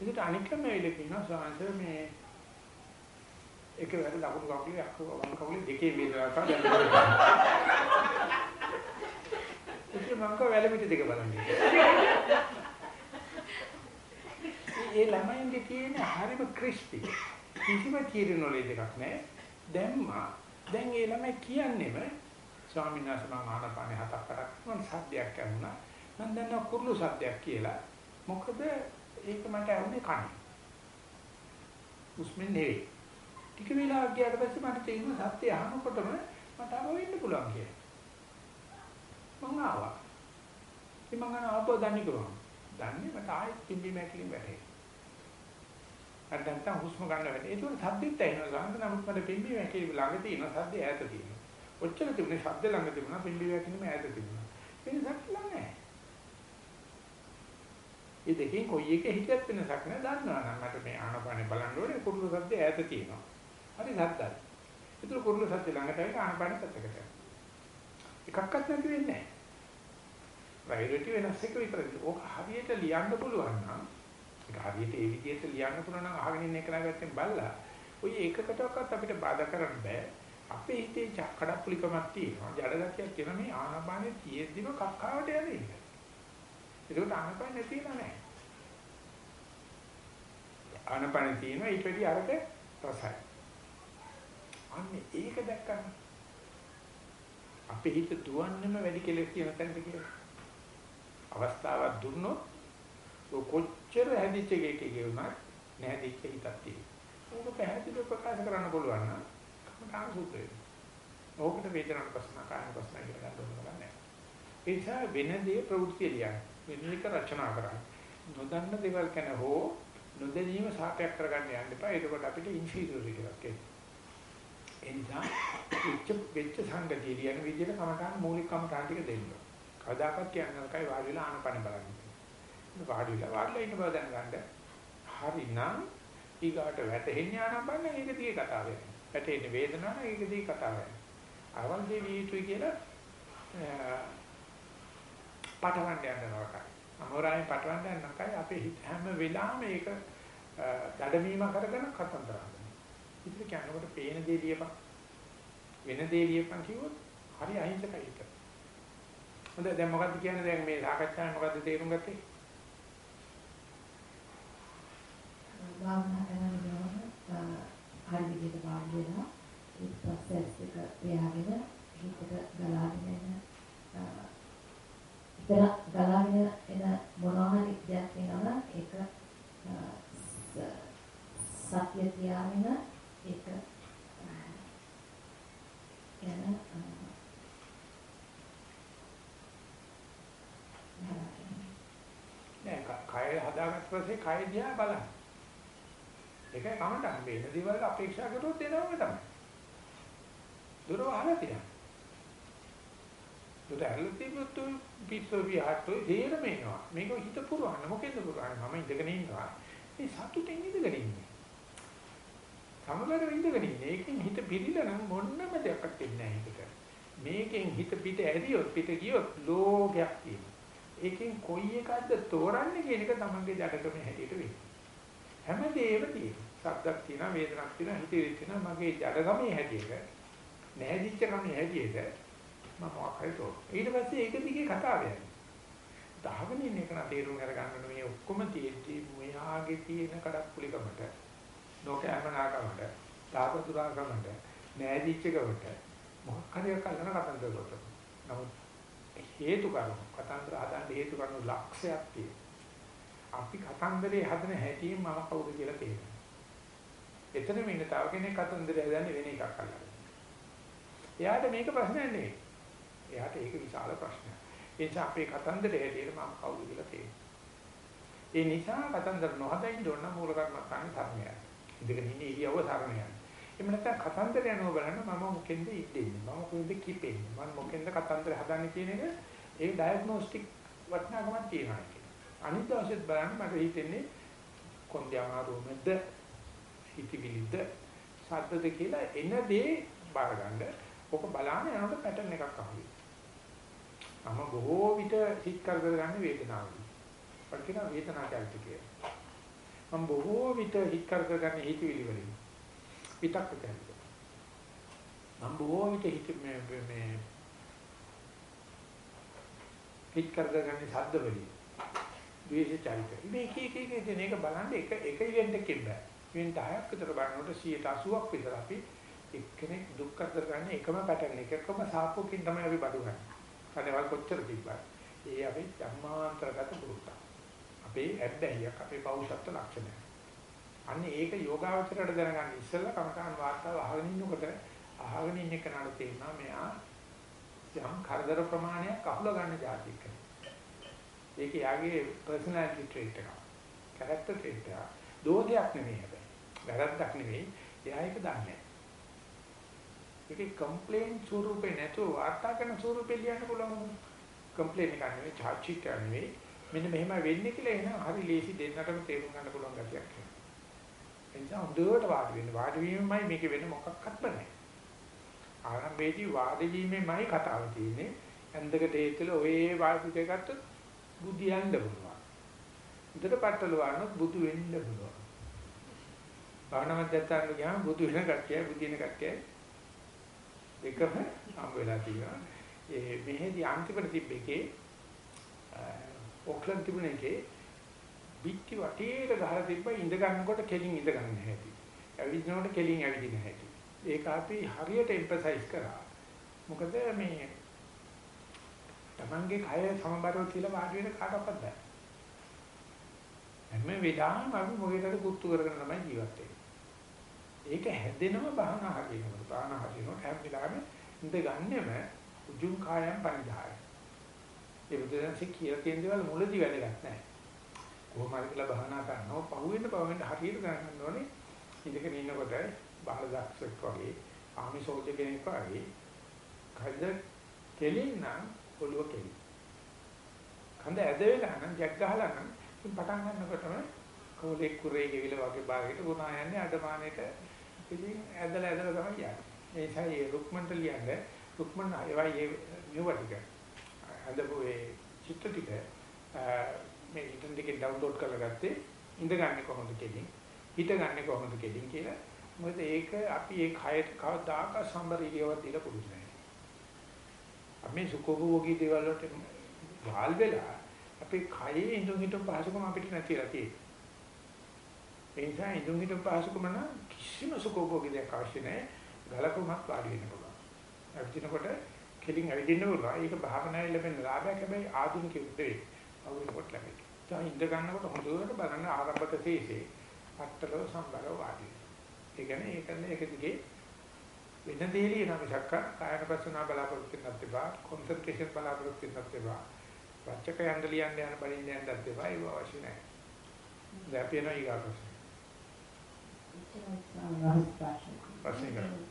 Speaker 1: ඒකට අනිකම වෙලෙ කියනවා සාංශ මේ එක වැඩ ලකුණු කකුලේ අක්ක වම් කකුලේ දෙකේ වේදනාවක් තමයි. ඒක මම කව වැල පිට දෙක බලන්නේ. ඒ ළමයින්ගේ තියෙන හරිම ක්‍රිස්පි. කිසිම තීරණවල දෙකක් නැහැ. දැම්මා. දැන් ඒ ළමයි කියන්නේම ස්වාමීන් වහන්සේ මම ආනපානේ හතක් කරක් මම සද්දයක් ඇහුණා. මම දන්නවා කුරුළු සද්දයක් කියලා. මොකද ඒක මට ඇහුනේ කනේ. උස්මෙන් නෙවෙයි. ටික වෙලාවක් ගියාට පස්සේ මට තේරුණා සත්‍ය අහනකොටම මට ආව වෙන්න පුළුවන් කියලා. මම ආවා. ඉතින් මම ආපහු දන්නේ කොහොමද? දන්නේ මට ආයෙත් පිම්බි මැකිලින් වැටේ. අර නැත්තම් හුස්ම ගන්න වැටේ. ඒක උන සද්දෙත් ඇහෙනවා. ගන්න නමුත් මට පිම්බි මැකිලි ළඟ තියෙන සද්ද ඈත තියෙනවා. ඔච්චර තිබුණේ ශබ්ද ළඟ තිබුණා පිම්බි මැකිලිම ඈත තිබුණා. ඒක සත්‍ය ළඟ නැහැ. මේ දෙකෙන් කොයි එකේ හිතයක් වෙනසක් නෑ දන්නවා නම් මට මේ ආනපානේ බලන්න ඕනේ කුරුළු සද්ද ඈත තියෙනවා. හරි සද්දයි. ඒතර කුරුළු සද්ද ළඟට ඇවිත් ආනපානේ පැත්තකට. එකක්වත් නැති වෙන්නේ නෑ. ප්‍රයොරිටි වෙනස් එක විතරයි. ඕක හරියට ලියන්න පුළුවන් නම් ඒක හරියට ඒ විදිහට ලියන්න පුළුවන් නම් අහගෙන ඉන්න එක නැගත්තෙන් බලලා ඔය එකකටවත් අපිට බාධා කරන්න බෑ. අපේ හිතේ කඩප්පුලිකමක් තියෙනවා. ජඩගතියක් තියෙන මේ ආනපානේ තියෙද්දිම කක්කාවට යන්නේ. ඒකට ආනපන නැතිලා නැහැ. ආනපන තියෙනවා ඊට වැඩි අරක රසයි. අන්නේ ඒක දැක්කම අපේ හිත දුවන්නම වැඩි කෙලෙස් කියන තැනට කියලා. අවස්ථාවක් දුන්නොත් ඔය කොච්චර හැදිච්ච එකක කියුණා නැහැදිච්ච හිතක් තියෙනවා. ඕක පැහැදිලිව ප්‍රකාශ කරන්න පුළුවන් නම් කමඨාන සූත්‍රය. ඕකට වේදනාන ප්‍රශ්න කායන ප්‍රශ්න කියලා ගන්න ඕන නැහැ. ඒ නිසා වෙන දේ ප්‍රවෘත්ති ලියන්න. වෙන එක රචනා කරන්නේ. නොදන්න දේවල් ගැන හෝ නොදැනීම සාපයක් කරගන්න යන්න එපා. එතකොට අපිට ඉන්ෆීරියරිටි එකක් එන්නේ. ඒ නිසා වෙච්ච වෙච්ච සංගතිය ලියන විදිහට කමටහන් මූලික කමටහන් ටික දෙන්න. කවදාකවත් කියන්නේ නැකයි වාඩි වෙලා ආනපන බලන්න. වාඩි වෙලා වාඩිලා ඉන්න බව දැනගන්න. හරිනම් ඊගාට වැටෙන්නේ ආනපන ඒක දිගේ කතාව වෙනවා. වැටෙන්නේ වේදනාව ඒක දිගේ කතාව වෙනවා. අවල් දෙවි යුතුයි කියලා පටවන්න යන නරකයි. අහෝරායෙන් පටවන්න යන නරකයි අපේ හිත හැම වෙලාවෙම ඒක දඩමීම කරගෙන කතන්දර හදනවා. ඉතින් කියනකොට පේන දේ ලියපන්. වෙන දේ ලියපන් කිව්වොත් හරි අහිංසකයි හිත. හොඳ දැන් මොකද්ද කියන්නේ දැන් මේ සාකච්ඡාවේ මොකද්ද තේරුම් ගත්තේ?
Speaker 2: භාවනා කරනකොට හරි විදිහට වාඩි වෙනවා. ඊට පස්සේ ඇස් දෙක ව්‍යාගෙන හිතට ගලාගෙන යන ඉතල ගලාගෙන එන මොනවා හරි දෙයක් වෙනවා ඒක සත්‍ය තියාගෙන ඒක යන
Speaker 1: නෑ කය හදාගත්ත පස්සේ කය දිහා බලන්න. ඒකයි කමටහන් වෙන දේවල් අපේක්ෂා කරොත් දෙනවම තමයි. දුර වහලා තියන්න. දුර ඇරලා තිබුත් පිස්සෝ විහාරතෝ තේරම එනවා. මේක හිත පුරවන්න මොකෙන්ද පුරවන්නේ? මම ඉඳගෙන ඉන්නවා. මේ සතුටින් ඉඳගෙන ඉන්නේ. සමබර ඉඳගෙන ඉන්නේ. ඒකෙන් හිත පිළිලා නම් මොන්නම දෙයක් වෙන්නේ නැහැ හිතට. මේකෙන් හිත පිට ඇරියොත් පිට ගියොත් ලෝකයක් තියෙනවා. ඒකෙන් කොයි එකක්ද තෝරන්නේ කියන එක තමන්ගේ ජඩකම හැටියට වෙන්නේ. හැමදේම තියෙනවා. ශබ්දක් තියෙනවා, වේදනක් තියෙනවා, හිතේ තියෙනවා. මගේ ජඩකමේ හැටියට නැහැදිච්ච කමේ හැටියට මම මොකක්ද තෝ ඊට පස්සේ ඒක දිගේ කතාව යන්නේ දහගෙන ඉන්න එක තේරුම් අරගන්න මේ ඔක්කොම තියෙද්දි මෙයාගේ තියෙන කඩප්පුලිකමට ලෝකයන්මනාකමට තාපතුරාකමට නෑදිච්චකමට මොකක් හරි කල්පන කතන්දර කොට. නමුත් හේතු කරුණු කතන්දර හදන්න හේතු කරුණු ලක්ෂයක් තියෙනවා. අපි කතන්දරේ හදන හැටියෙන් මම කවුද කියලා තේරෙනවා. එතන මෙන්න තව කෙනෙක් කතන්දරය හදන්නේ වෙන එකක් අල්ලගෙන. එයාට මේක ප්‍රශ්නයක් නෙවෙයි. එයාට ඒක විශාල ප්‍රශ්නයක්. ඒ නිසා අපේ කතන්දරේ හැටියට මම කවුද කියලා තේරෙනවා. ඒ නිසා කතන්දර නොහදින්න ඕන මූල කර්මස්ථානේ ධර්මයයි. ඉඳගෙන ඉන්නේ ඉරියව්ව සරණයයි. එහෙම නැත්නම් කතන්දර යනවා බලන්න මම මොකෙන්ද ඉන්නේ මම කොහෙන්ද කිපෙන්නේ මම මොකෙන්ද කතන්දර හදන්නේ කියන එක ඒ ඩයග්නොස්ටික් වටිනාකමක් තියෙනවා ඒක. අනිත් දවසෙත් බලන්න මට හිතෙන්නේ කොන්දේ අමාරුමද හිතවිලිද සද්දද කියලා එන දේ බාරගන්න ඔක බලන්න යනකොට පැටර්න් එකක් අහුවෙයි. මම බොහෝ විට හිත කරදර ගන්න වේදනාවයි. අපිට කියන වේදනා කැලට කියලා. මම බොහෝ විට හිත කරදර ගන්න හිතවිලි වලින්. පිටක් කැලට. මම බොහෝ විට හිත මේ මේ හිත කරදර ගන්න ශබ්ද වලින්. ද්වේෂ චරිත. මේ එක එක එක දෙන එක බලන්න එක එක ඉවෙන්ට් එකකින් බෑ. ඉවෙන්ට් 10ක් විතර බලනකොට 180ක් විතර අපි එක්කෙනෙක් දුක් කරදර ගන්න එකම පැටර්න් එකකම සාපෝකින් තමයි අපි බඩු ගන්න. කඩවල් කොච්චර තිබ්බත් ඒ අපි ධර්මාන්තරගත පුරුද්දක්. අපේ ඇබ්බැහියක් අපේ පෞෂත්ව ලක්ෂණය. අන්න ඒක යෝගාවචරයට දැනගන්න ඉස්සෙල්ලා කමකාන් වාර්තාව අහගෙන ඉන්නකොට අහගෙන ඉන්න කෙනාට තේරෙනවා මෙයා යම් කරදර ප්‍රමාණයක් අහුල ගන්න જાතික. ඒක යාගේ පර්සනැලිටි ට්‍රේට් එක. කැරක්ටර් ට්‍රේට් එක. දෝෂයක් නෙමෙයි හැබැයි. වැරද්දක් නෙමෙයි. එයා ඒක දන්නේ. ඒකේ කම්ප්ලේන් ස්වරූපේ නැතුව වාර්තා කරන ස්වරූපේ ලියන්න පුළුවන්. කම්ප්ලේන් එක නෙවෙයි, චාර්ජ් එක නෙවෙයි. මෙන්න මෙහෙම වෙන්නේ කියලා එන හරි ලේසි දෙන්නටම තේරුම් ගන්න පුළුවන් ගතියක් එනවා. එනිසා හොඳට වාඩි වෙන්න. වාඩි වීමමයි මේක වෙන මොකක්වත් නැහැ. ආරම්භයේදී වාඩි වීමෙන්මයි කතාව තියෙන්නේ. ඇඳකට හේතුල ඔය වාසික ගත්තොත් බුදියන්න පුළුවන්. උදේට පట్టල වන්නොත් බුදු වෙන්න පුළුවන්. භාවනාවක් දැක්තාම ගියාම බුදු වෙන කට්ටිය බුදින කට්ටිය එකම හම් වෙලා තියෙනවා. ඒ මෙහෙදි අන්තිමට තිබ්බ එකේ ඔක්ලන්ඩ් තිබුණ එකේ පිටි වටේට ගහලා තිබ්බ ඉඳ ගන්නකොට කෙලින් ඉඳ ගන්න හැටි. ඇවිදිනකොට කෙලින් ඇවිදින හැටි. ඒක අපි හරියට එම්ෆසයිස් කරා. මොකද මේ Tamange කය සමබරව කියලා වාඩි වෙන කාටවත් බෑ. හැම වෙලාවෙම අපි මොකේකට කුත්තු කරගෙන තමයි ජීවත් වෙන්නේ. ඒක හැදෙනම බහන හරියනකොට බහන හරියනකොට හැම වෙලාවෙම ඉඳ ගන්නෙම උජුං කායම් පරිදාය. ඒ බුදුරජාණන්සේ කියලා තියෙන දේවල් මුලදී වැදගත් නැහැ. කොහොම හරි කියලා බහනා කරනවා පහුවෙන්න පහුවෙන්න හරියට ගන්න ඕනේ. ඉඳගෙන ඉන්නකොට බාලදක්ෂෙක් වගේ ආමිසෝජ කෙනෙක් වගේ කන්ද කෙලින් නම් ඔළුව කෙලි. කන්ද ඇද වෙලා නම් ජග් ගහලා නම් පටන් ගන්නකොටම කෝලේ කුරේ ගෙවිල වගේ භාගයට ගුණා යන්නේ අඩමානෙට ඉතින් ඇදලා ඇදලා තමයි යන්නේ. ඒ නිසා මේ රුක්මන්ට ලියන්නේ රුක්මන් ඒවයි මෙව ටික. අදපු ඒ චිත්ත ටික මේ ඉන්ටර්නෙට් එකෙන් ඩවුන්ලෝඩ් කරලා ගත්තේ ඉඳගන්නේ කොහොමද කෙලින් හිටගන්නේ කොහොමද කෙලින් කියලා. මොකද ඒක අපි ඒ කයට කවදාක සම්බර ඉරියව්වක් දීලා පුරුදු නැහැ. අපි සුඛෝභෝගී දේවල් වලට වාල් වෙලා අපේ කයේ ඉඳුන් හිටුම් පහසුකම අපිට නැතිලා තියෙනවා. ඒ නිසා ඉඳුන් හිටුම් පහසුකම නම් කිසිම සුඛෝභෝගී දෙයක් අවශ්‍ය නැහැ. ගලකුමක් වාඩි වෙන්න පුළුවන්. ඇවිදිනකොට කෙලින් ඇවිදින්න පුළුවන්. ඒක භාවනාවේ ලැබෙන ලාභයක් හැබැයි ආධුනිකයෙකුට නෙවෙයි. අවුලකට ලැබෙන්නේ. දැන් ඉඳ ගන්නකොට හොඳට බලන්න ආරම්භක තේසේ පట్టලව සම්බරව වාඩි ඒ කියන්නේ ඒකනේ ඒක දිගේ වෙන දෙයලිය නම් මිසක් කායන පස්සනා බලාපොරොත්තු වෙන්නත් එපා කොන්සන්ට්‍රේෂන් බලාපොරොත්තු වෙන්නත් එපා වචක යන්න ලියන්න යන බලින්න යන්නත් එපා ඒක අවශ්‍ය නැහැ දැන් අපි යනවා ඊගාට ප්‍රශ්න කරමු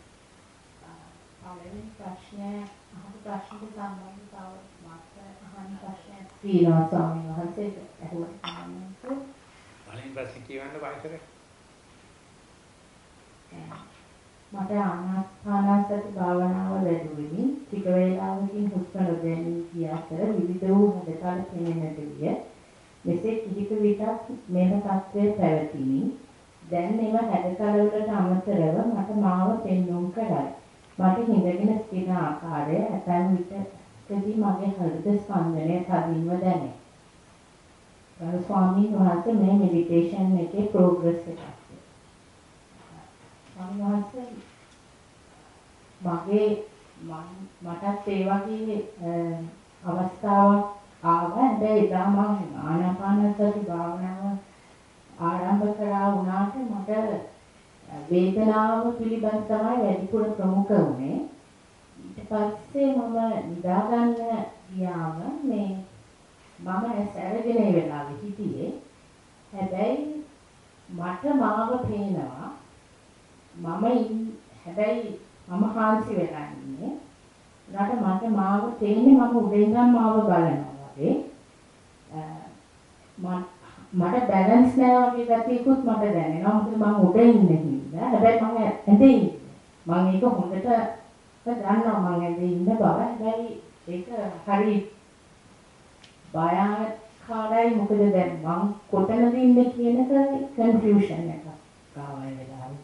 Speaker 2: පළවෙනි ප්‍රශ්නය අහපු ප්‍රශ්නට සම්බන්ධව තව මාත් අහන්න ප්‍රශ්නයක් තියෙනවා ස්වාමීන් වහන්සේට අහුවට සම්බන්ධව.
Speaker 1: පළවෙනි ප්‍රශ්නේ කියවන්න වයසට
Speaker 2: මට ආනාපානසති භාවනාව වැඩුවෙමි. ටික වේලාවකින් හුස්ම නොදැනී ගිය අතර විවිධ වූ හදකල පෙනෙන්නට විය. මෙසේ කිහිප විටක් මෙම තත්ත්වය පැවතිනි. දැන් මෙම හැඩතල වලට අමතරව මට මාව පෙන්වුම් කරයි. මට හිඳගෙන සිටින ආකාරය ඇතැම් විටකදී මගේ හෘද ස්පන්දනය තදින්ම දැනේ. ගරු ස්වාමීන් වහන්සේ මේ මෙඩිටේෂන් එකේ ප්‍රෝග්‍රස් එකක්. ස්වාමීන් වහන්සේ මගේ මටත් ඒ වගේ අවස්ථාවක් ආවා. හැබැයි එදා මම ආනාපාන සති භාවනාව ආරම්භ කරා වුණාට මට වේදනාව පිළිබඳ තමයි වැඩිපුර ප්‍රමුඛ වුණේ. ඊට පස්සේ මම නිදා ගන්න ගියාම මේ මම සැරගෙන ඒ වෙලාවේ හිටියේ. හැබැයි මට මාව පේනවා. මම හැබැයි මම හාන්සි වෙලා ඉන්නේ. ඊට මට මාව තේන්නේ මම උඩින්නම් මාව බලනවා වගේ. මට බැලන්ස් නැහැ වගේ ගතියකුත් මට දැනෙනවා. මොකද මම උඩ ඉන්නේ හින්දා. හැබැයි මම ඇඳේ. මම ඒක හොඳට දන්නවා මම ඇඳේ ඉන්න බව. හැබැයි ඒක හරි භයානකයි මොකද දැන් මම කොතනද ඉන්නේ කියන එක කන්ෆියුෂන් එකක් ආවයි වෙලාවේ.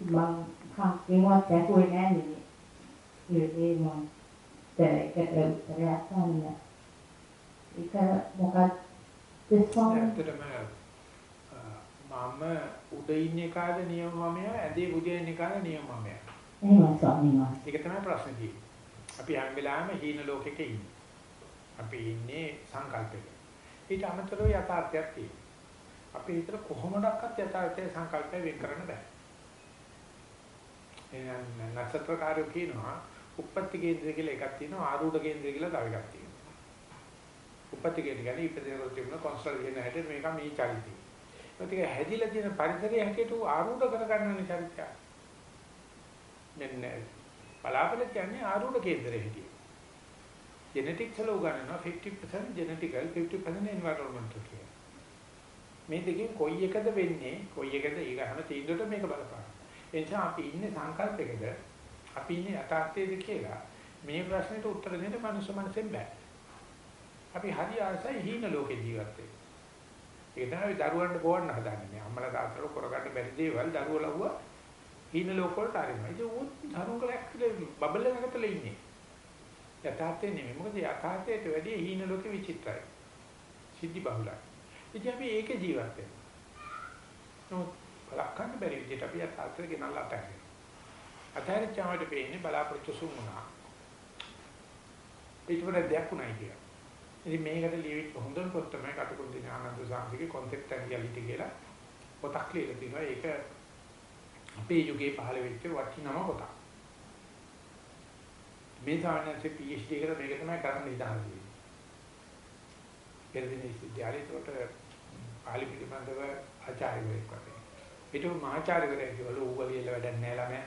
Speaker 2: මම කාක්කේවත් දැකුවේ නෑ නේ. ඒ මම ඒකට උත්තරයක් ගන්න. ඒක මොකක්ද
Speaker 1: ඇත්තටම මම උඩ ඉන්න එකාද නියම මමයා ඇඳේ බුදිය ඉන්න එකාද නියම මමයා.
Speaker 2: එහෙමයි ස්වාමීන් වහන්සේ.
Speaker 1: ඒක තමයි ප්‍රශ්නේ තියෙන්නේ. අපි හැම වෙලාවෙම හීන ලෝකෙක ඉන්නේ. අපි ඉන්නේ සංකල්පයක. ඊට අමතරව යථාර්ථයක් තියෙනවා. අපි හිතර කොහොමඩක්වත් යථාර්ථය සංකල්පය වෙන් කරන්න බෑ. එහෙනම් නක්ෂත්‍රකාරයෝ කියනවා උප්පත්ති කේන්ද්‍රය කියලා එකක් තියෙනවා ආරූඪ කේන්ද්‍රය කියලා තව එකක් තියෙනවා. උප්පත්ති කේන්ද්‍රය කියන්නේ ඉපදෙනකොට තිබුණ කොන්ස්ටලේෂන් හැටියට මේක මේ චරිතය. ඒක හැදිලා තියෙන පරිසරය හැටියට ආරූඪ කරගන්න චරිතය. මෙන්න බලාපොරොත්තු කියන්නේ ආරූඪ කේන්දරය හැටියට. ජෙනටික්ස් වල උගන්වනවා 50% ජෙනටිකල් 50% එන්වයරන්මන්ටල් කියලා. මේ දෙකෙන් කොයි එකද වෙන්නේ කොයි එකද ඊග හැම තීන්දුවට මේක බලපාන. ඒ නිසා අපි ඉන්නේ සංකල්පයකද අපි ඉන්නේ යථාර්ථයේද කියලා මේ ප්‍රශ්නෙට උත්තර දෙන්න මනුස්ස මනසෙන් බෑ. අපි හරි ආසයි හීන ලෝකේ ජීවත් වෙන්නේ. ඒක තමයි දරුවන්ට පොවන්න හදන්නේ. අම්මලා තාත්තලා කරගන්න බැරි දේවල් දරුවෝ ලව්වා හීන ලෝක වලට ආරිනවා. ඒක උත් ධනුකලයක් බබල් එකකට ඉන්නේ. යථාර්ථය නෙමෙයි. මොකද යථාර්ථයට වැඩිය හීන ලෝකෙ විචිත්‍රයි. සිද්ධි බහුලයි. ඉතින් අපි ඒකේ ජීවත් වෙනවා. බලක්කන්න බැරි විදිහට අපි යථාර්ථය ගෙනල්ලා අතහැරෙනවා. අතහැරිච්චාමට පේන්නේ බලාපොරොත්තු සුමුණා. ඒක වල දෙයක් උනායි කියලා. ඉතින් මේකට ලියවිච්ච හොඳම පොත් තමයි කටුකුරුදි ඥානන්ද සාන්තිගේ concept and reality කියලා පොතක් ලියලා තිනවා. ඒක අපේ යුගයේ පහළ වෙච්ච වටිනම පොතක්. මේ සාමාන්‍යයෙන් PhD එකට මේක තමයි කරන්න ඉඩහන් දෙන්නේ. පෙරදින විශ්වවිද්‍යාලයට පාලි පිළිබඳව ආචාර්යවරයෙක් වගේ. ඊට මහාචාර්යවරයෙක් කිව්වලු ඌව ලියලා වැඩක් නැහැ ළමයා.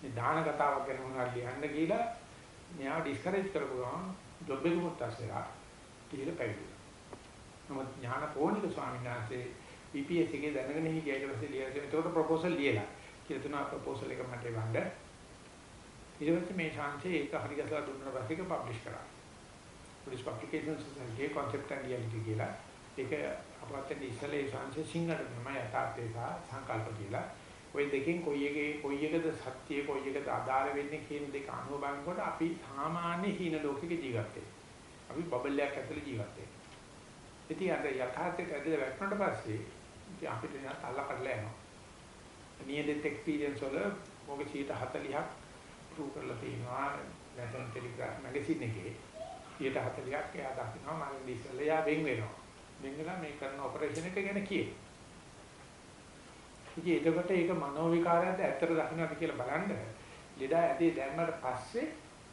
Speaker 1: මේ දාන කතාවක් ගැන මොනවද ලියන්න කියලා මෙයා ඩිස්කරේජ් කරපු ගමන් ජොබ් එකමුත් ඇස්සලා කියලා පැවිදිලා. නමුත් ඥානපෝනික ස්වාමීන් වහන්සේ PPS එකේ දැනගෙන හිටියා ඊට පස්සේ ලියලා ඒකට ප්‍රොපෝසල් ලියලා. කියලා තුනා ප්‍රොපෝසල් එක මට එවන්න. ඊට පස්සේ මේ ශාන්සේ ඒක හරි ගසලා දුන්නා පස්සේ ඒක පබ්ලිෂ් කරා. පුලිස් පබ්ලිකේෂන්ස් සොසයිටියේ concept and reality කියලා. ඒක අපවත් ඉස්සෙල්ලා ඒ ශාන්සේ සිංහලට තමයි යථාර්ථය සහ සංකල්ප කියලා. ওই දෙකෙන් කොයි එකේ කොයි එකද සත්‍ය කොයි එකද අදාළ වෙන්නේ කියන දෙක අනුව බලනකොට අපි සාමාන්‍ය හීන ලෝකෙක ජීවත් අපි බබල් එකක් ඇතුලේ ජීවත් වෙනවා. ඉතින් අර යථාර්ථයට ඇදලා වැටුණාට පස්සේ ඉතින් අපිට නිකන් අල්ල කඩලා යනවා. near death experience වල මොකද 40ක් ප්‍රූව් කරලා තියෙනවා නැත්නම් ටෙලිග්‍රාෆ් මැගසින් එකේ 40ක් එයා දකිනවා මම ඉස්සෙල්ලා එයා වෙන් වෙනවා. වෙන් වෙලා මේ කරන ඔපරේෂන් එක ගැන කියනවා. ඉතින් එතකොට ඒක මනෝ විකාරයක්ද ඇත්තට දකින්නද කියලා බලන්න ලෙඩ ඇදී දැම්මට පස්සේ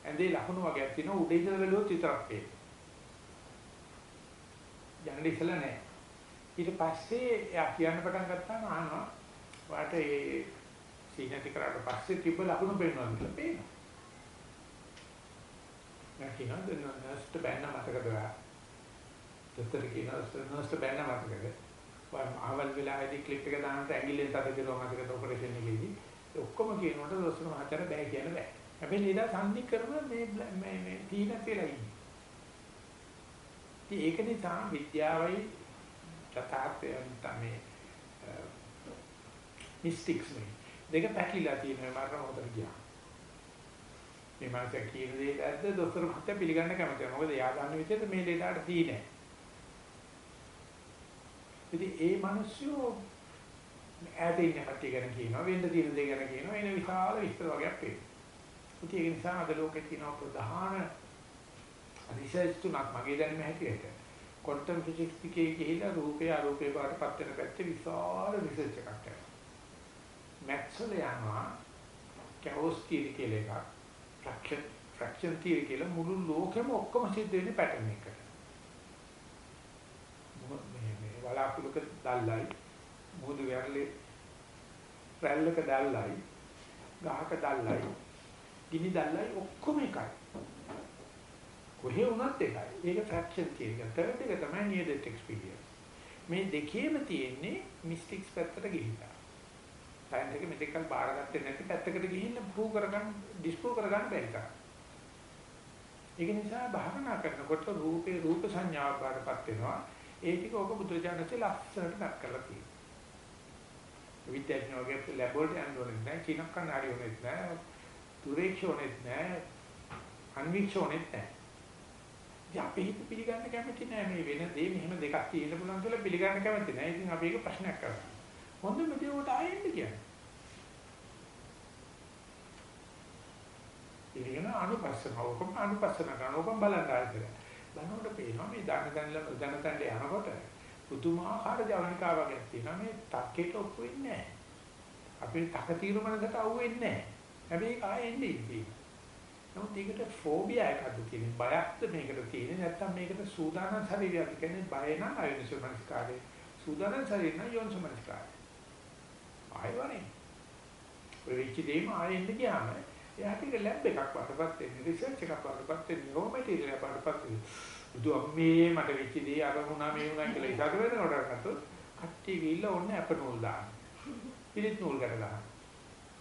Speaker 1: ඇඳේ ලකුණු වගේක් තියෙනවා උඩ ඉඳලා බැලුවොත් විතරක් පේනවා. යන්නේ ඉස්සලා නෑ. ඊට පස්සේ එයා කියන්න පටන් ගත්තාම අහනවා වාට ඒ සීනටි කරාට පස්සේ තිබ්බ ලකුණු පේනවා කියලා පේනවා. මම කියනවා දැන් නර්ස්ට බෑන මතකද ඔයා? දොස්තර කියනවා නර්ස්ට බෑන මතකද? ආවල් වෙලාවේදී ක්ලිප් එක දාන්නට ඇඟිල්ලෙන් තද කරනවා මතකද ඔපරේෂන් එකේදී. ඔක්කොම කියනකොට දොස්තර මහත්තයාට බෑ කියන්න බෑ. හැබැයි නේද සම්දි කරන මේ මේ මේ තීන කියලා ඉන්නේ. ඉතින් ඒක නිසා විද්‍යාවයි යථාර්ථයන් තමයි මිස්ටික්ස් නේ. දෙක පැකිලා තියෙනවා මරණ මොහොතට ගියා. මේ මාසය කියන දේ ඇද්ද දොස්තර මහත්තයා පිළිගන්න කැමතියි. මොකද එයා දන්න විදිහට මේ ලේඩාට තියෙන්නේ. ඉතින් ඒ මිනිස්සු ඈත ඉන්න කට්ටිය ගැන කියනවා වෙන්න තියෙන දේ ගැන කියනවා එන විශාල විස්තර වගේක් පේනවා. ඉතින් ඒ නිසා අද ලෝකේ තියෙන ප්‍රධාන රිසර්ච් තුනක් මගේ දැනුම හැටියට ක්වොන්ටම් ෆිසික්ස් පිටේ ගිහිලා රූපේ අරූපේ බාටපත් වෙන පැත්තේ විශාල රිසර්ච් එකක් කරනවා. මැක්ස්වෙල් යනවා කැවොස් තියරි කියලා එකක්. ෆ්‍රැක්ෂන් ෆ්‍රැක්ෂන් තියරි කියලා මුළු ලෝකෙම ඔක්කොම සිද්ධ වෙන්නේ පැටර්න් එකකට. මේ මේ වලාකුළුක දැල්ලයි මුහුදු වැරළේ රැල්ලක දැල්ලයි ගහක දැල්ලයි ගිනි දැල්ලයි ඔක්කොම එකයි. කොහේ වුණත් එකයි. ඒක ෆ්‍රැක්ෂන් තියරි. තර්ඩ් එක තමයි නියර් ඩෙත් එක්ස්පීරියන්ස්. මේ දෙකේම තියෙන්නේ මිස්ටික්ස් පැත්තට ගිහිල්ලා. සයන්ස් එක මෙතෙක්කල් බාරගත්තේ නැති පැත්තකට ගිහින් ප්‍රූව් කරගන්න ඩිස්ප්‍රූව් කරගන්න බැරි තරම්. ඒක නිසා භාවනා කරනකොට රූපේ රූප සංඥාව බාරපත් වෙනවා. ඒ ටික ඔක බුදුරජාණන්සේ ලස්සනට දක් කරලා තියෙනවා. විද්‍යාඥයෝගේ ලැබෝරටරි අන්වරින් නැහැ, කිනක් කන්නාඩි වුණෙත් නැහැ, දුරේක්ෂෝනෙත් නැහැ, අන්වික්ෂෝනෙත් නැහැ. ඉතින් අපි හිත පිළිගන්න කැමති නෑ මේ වෙන දේ මෙහෙම දෙකක් තියෙන්න පුළුවන් කියලා පිළිගන්න කැමති නෑ. ඉතින් අපි ඒක ප්‍රශ්නයක් කරනවා. හොඳම දේ උට ආයෙත් කියන්නේ. ඉතින් අනුපස්සන ඕකම අනුපස්සන කරන ඕකම බලන්න ආයෙත්. බලනකොට පේනවා මේ දන දනල දන දනට යනකොට පුදුමාකාර ජවනිකාවක් වගේ තියෙනවා මේ තක්කේට ඔප්පු වෙන්නේ නෑ. අපේ තක తీරු මනසට අවු වෙන්නේ නෑ. හැබැයි ඒක ආයෙ එන්නේ ඉතින්. නමුත් ඒකට ෆෝබියා එකක්ද තියෙන්නේ බයක්ද මේකට තියෙන්නේ? නැත්නම් මේකට සූදානම් ශරීරයක්? කියන්නේ බය නම් අයෝනිසෝමනස්කාරය සූදානම් ශරීර නම් යෝනිසෝමනස්කාරය. ආයවනේ. ඔය වෙච්ච දෙයම ආයෙන්න ගියාම එයාට ඒක ලැබ් එකක් වඩපත් වෙන්නේ රිසර්ච් එකක් වඩපත් වෙන්නේ රෝ මැටීරියල් එකක් වඩපත් වෙන්නේ. බුදු අම්මේ මට වෙච්ච දේ අර වුණා මේ වුණා කියලා ඉස්සර වෙනකොට ගත්තොත් කට්ටිය ගිහිල්ලා ඔන්න අප නූල් දාන්න. පිළිත් නූල් කර ගන්න.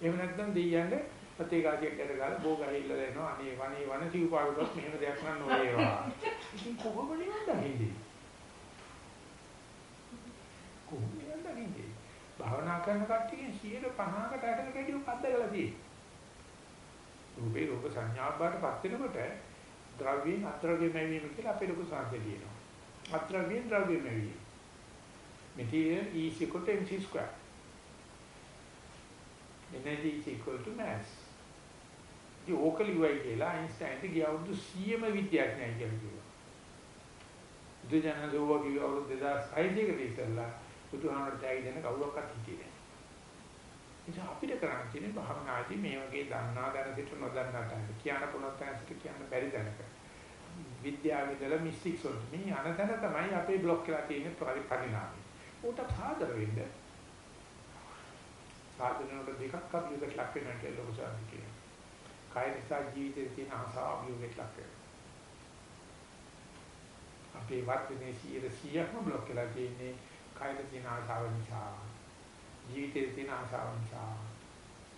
Speaker 1: එහෙම නැත්නම් දෙයියන්ගේ පතේ ගාදියක් යට ගාලා බෝ ගහilla දෙනවා. අනේ වනේ වන සිව්පාවුවත් මෙහෙම දෙයක් නම් නොවේවා. ඉතින් කොහොම නිවන් දකින්නේ? කොහොම නිවන් දකින්නේ? භාවනා කරන කට්ටියගෙන් 150කට 60කට වැඩි උපද්දගලා තියෙන්නේ. රූපේ රූප සංඥා බාටපත් වෙනකොට ද්‍රව්‍යයෙන් අද්‍රව්‍ය මෙවීම කියලා අපේ ලොකු සාහිත්‍යය තියෙනවා. අද්‍රව්‍යයෙන් ද්‍රව්‍ය මෙවීම. material is equal to mc square. Energy is equal to mass. ඉතින් ඕක ලිව්වයි කියලා අයින්ස්ටයින්ට ගිය අවුරුදු 100ම විද්‍යාඥයෙක් කියලා කිව්වා. බුදුජානක ලෝවා කිව්ව අවුරුදු 2006 කට ඉස්සෙල්ලා බුදුහාමරට තෑගි දෙන කවුරක්වත් හිටියේ නැහැ. ඉතින් අපිට කරන්න තියෙන්නේ භාවනාදී මේ වගේ දන්නා දැන සිට නොදන්නා තැන කියන්න පුළුවන් තැනට කියන්න බැරි තැනක. විද්‍යාවේ ඉඳලා මිස්ටික්ස් වලට මේ අනතන තමයි අපේ બ્લોක් කරලා තියෙන පරිණාමය. උට සාදර වෙන්න. සාදරනකට දෙකක් අභියෝගයක් ලක් වෙනවා කියලා ලොකු සාධි කියනවා. කාය නිසා ජීවිතේ තියෙන ආසාව අභියෝගයට ලක් වෙනවා. අපේ වර්තනේ 100%ක්ම බ්ලොක් වෙලා තියෙන්නේ කායට තියෙන ආසාව නිසා. ජීවිතේ තියෙන ආසාව නිසා.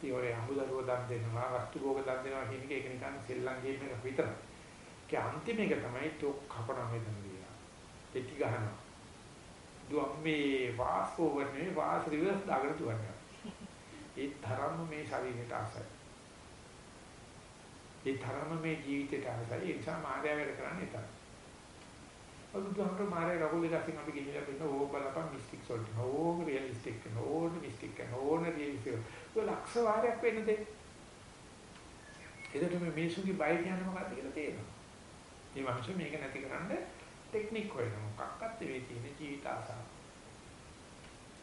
Speaker 1: ඒවලේ අමුදරුව දන් දෙනවා, වස්තු භෝග දන් දෙනවා කියන එක ඒක නිකන් සෙල්ලම් ගේම් එකක් විතරයි. ඒ අන්තිම එක තමයි ටොක් කපන මෙතන දිලා. පෙට්ටි ගහනවා. දුම්මේ වාස් ෆෝවර්ඩ් නේ වාස් රිවර්ස් දාගෙන තුවන්නේ. ඒ තරම්ම මේ ශරීරයට ආසයි. ඒ තරම මේ ජීවිතයට ආසයි. ඒ නිසා මායя වැඩ කරන්නේ තමයි. අදුගහට මායя රගුල දෙකකින් අපි ගිහිල්ලා බලන ඕක බලපන් මිස්ටික්ස් වලට. ඕක රියලිස්ටික් කරන ඕන මිස්ටික් කරන ඕන රියලිස්ටික්. ඔය ලක්ෂ වාරයක් වෙන්න දෙන්න. එතකොට මේ මිනිසුන්ගේ බය කියන්නේ මොකක්ද කියලා තේරෙනවා. මේ වංශ මේක නැති කරන්න ටෙක්නික් හොයනවා. මොකක්වත් නෙවෙයි තියෙන ජීවිත ආසාව.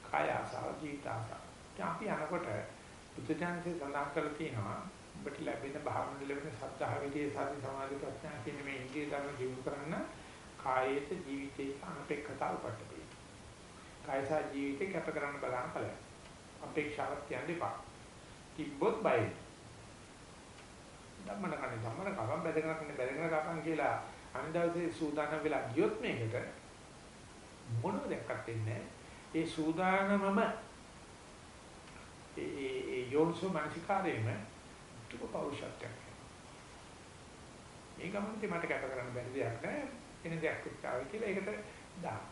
Speaker 1: කාය ආසාව ජීවිත ආසාව. අපි අනකොට බුදුචාන්සේ සඳහන් කරලා තියෙනවා ඔබට ලැබෙන භාවන ලැබෙන සත්‍යාව විදියේ සති සමාධි ප්‍රඥා කියන මේ ඉන්ද්‍රිය ධර්ම ජීවත් කරන්න කායේත ජීවිතේ අනපේක්ෂතාව උපට්ඨපේ. කායසා ජීවිතේ කැප කරන්න බලන්න ඵලයක්. අපේක්ෂාවක් තියන්න එපා. තිබ්බොත් බයයි. ධම්මන කන්නේ ධම්මන කවම් බැදගෙන කන්නේ බැදගෙන කපන් කියලා අනිදාසේ සූදානම් වෙලා ගියොත් මේකට මොනවද දෙයක් වෙන්නේ ඒ සූදානමම ඒ ඒ යෝනිසෝ මනසිකාරයේම තුක පෞරුෂත්වයක්. මේ ගමන්ති මට කැප කරන්න බැරි දෙයක් නෑ. එන දෙයක් විස්තාවයි කියලා ඒකට දාන්න.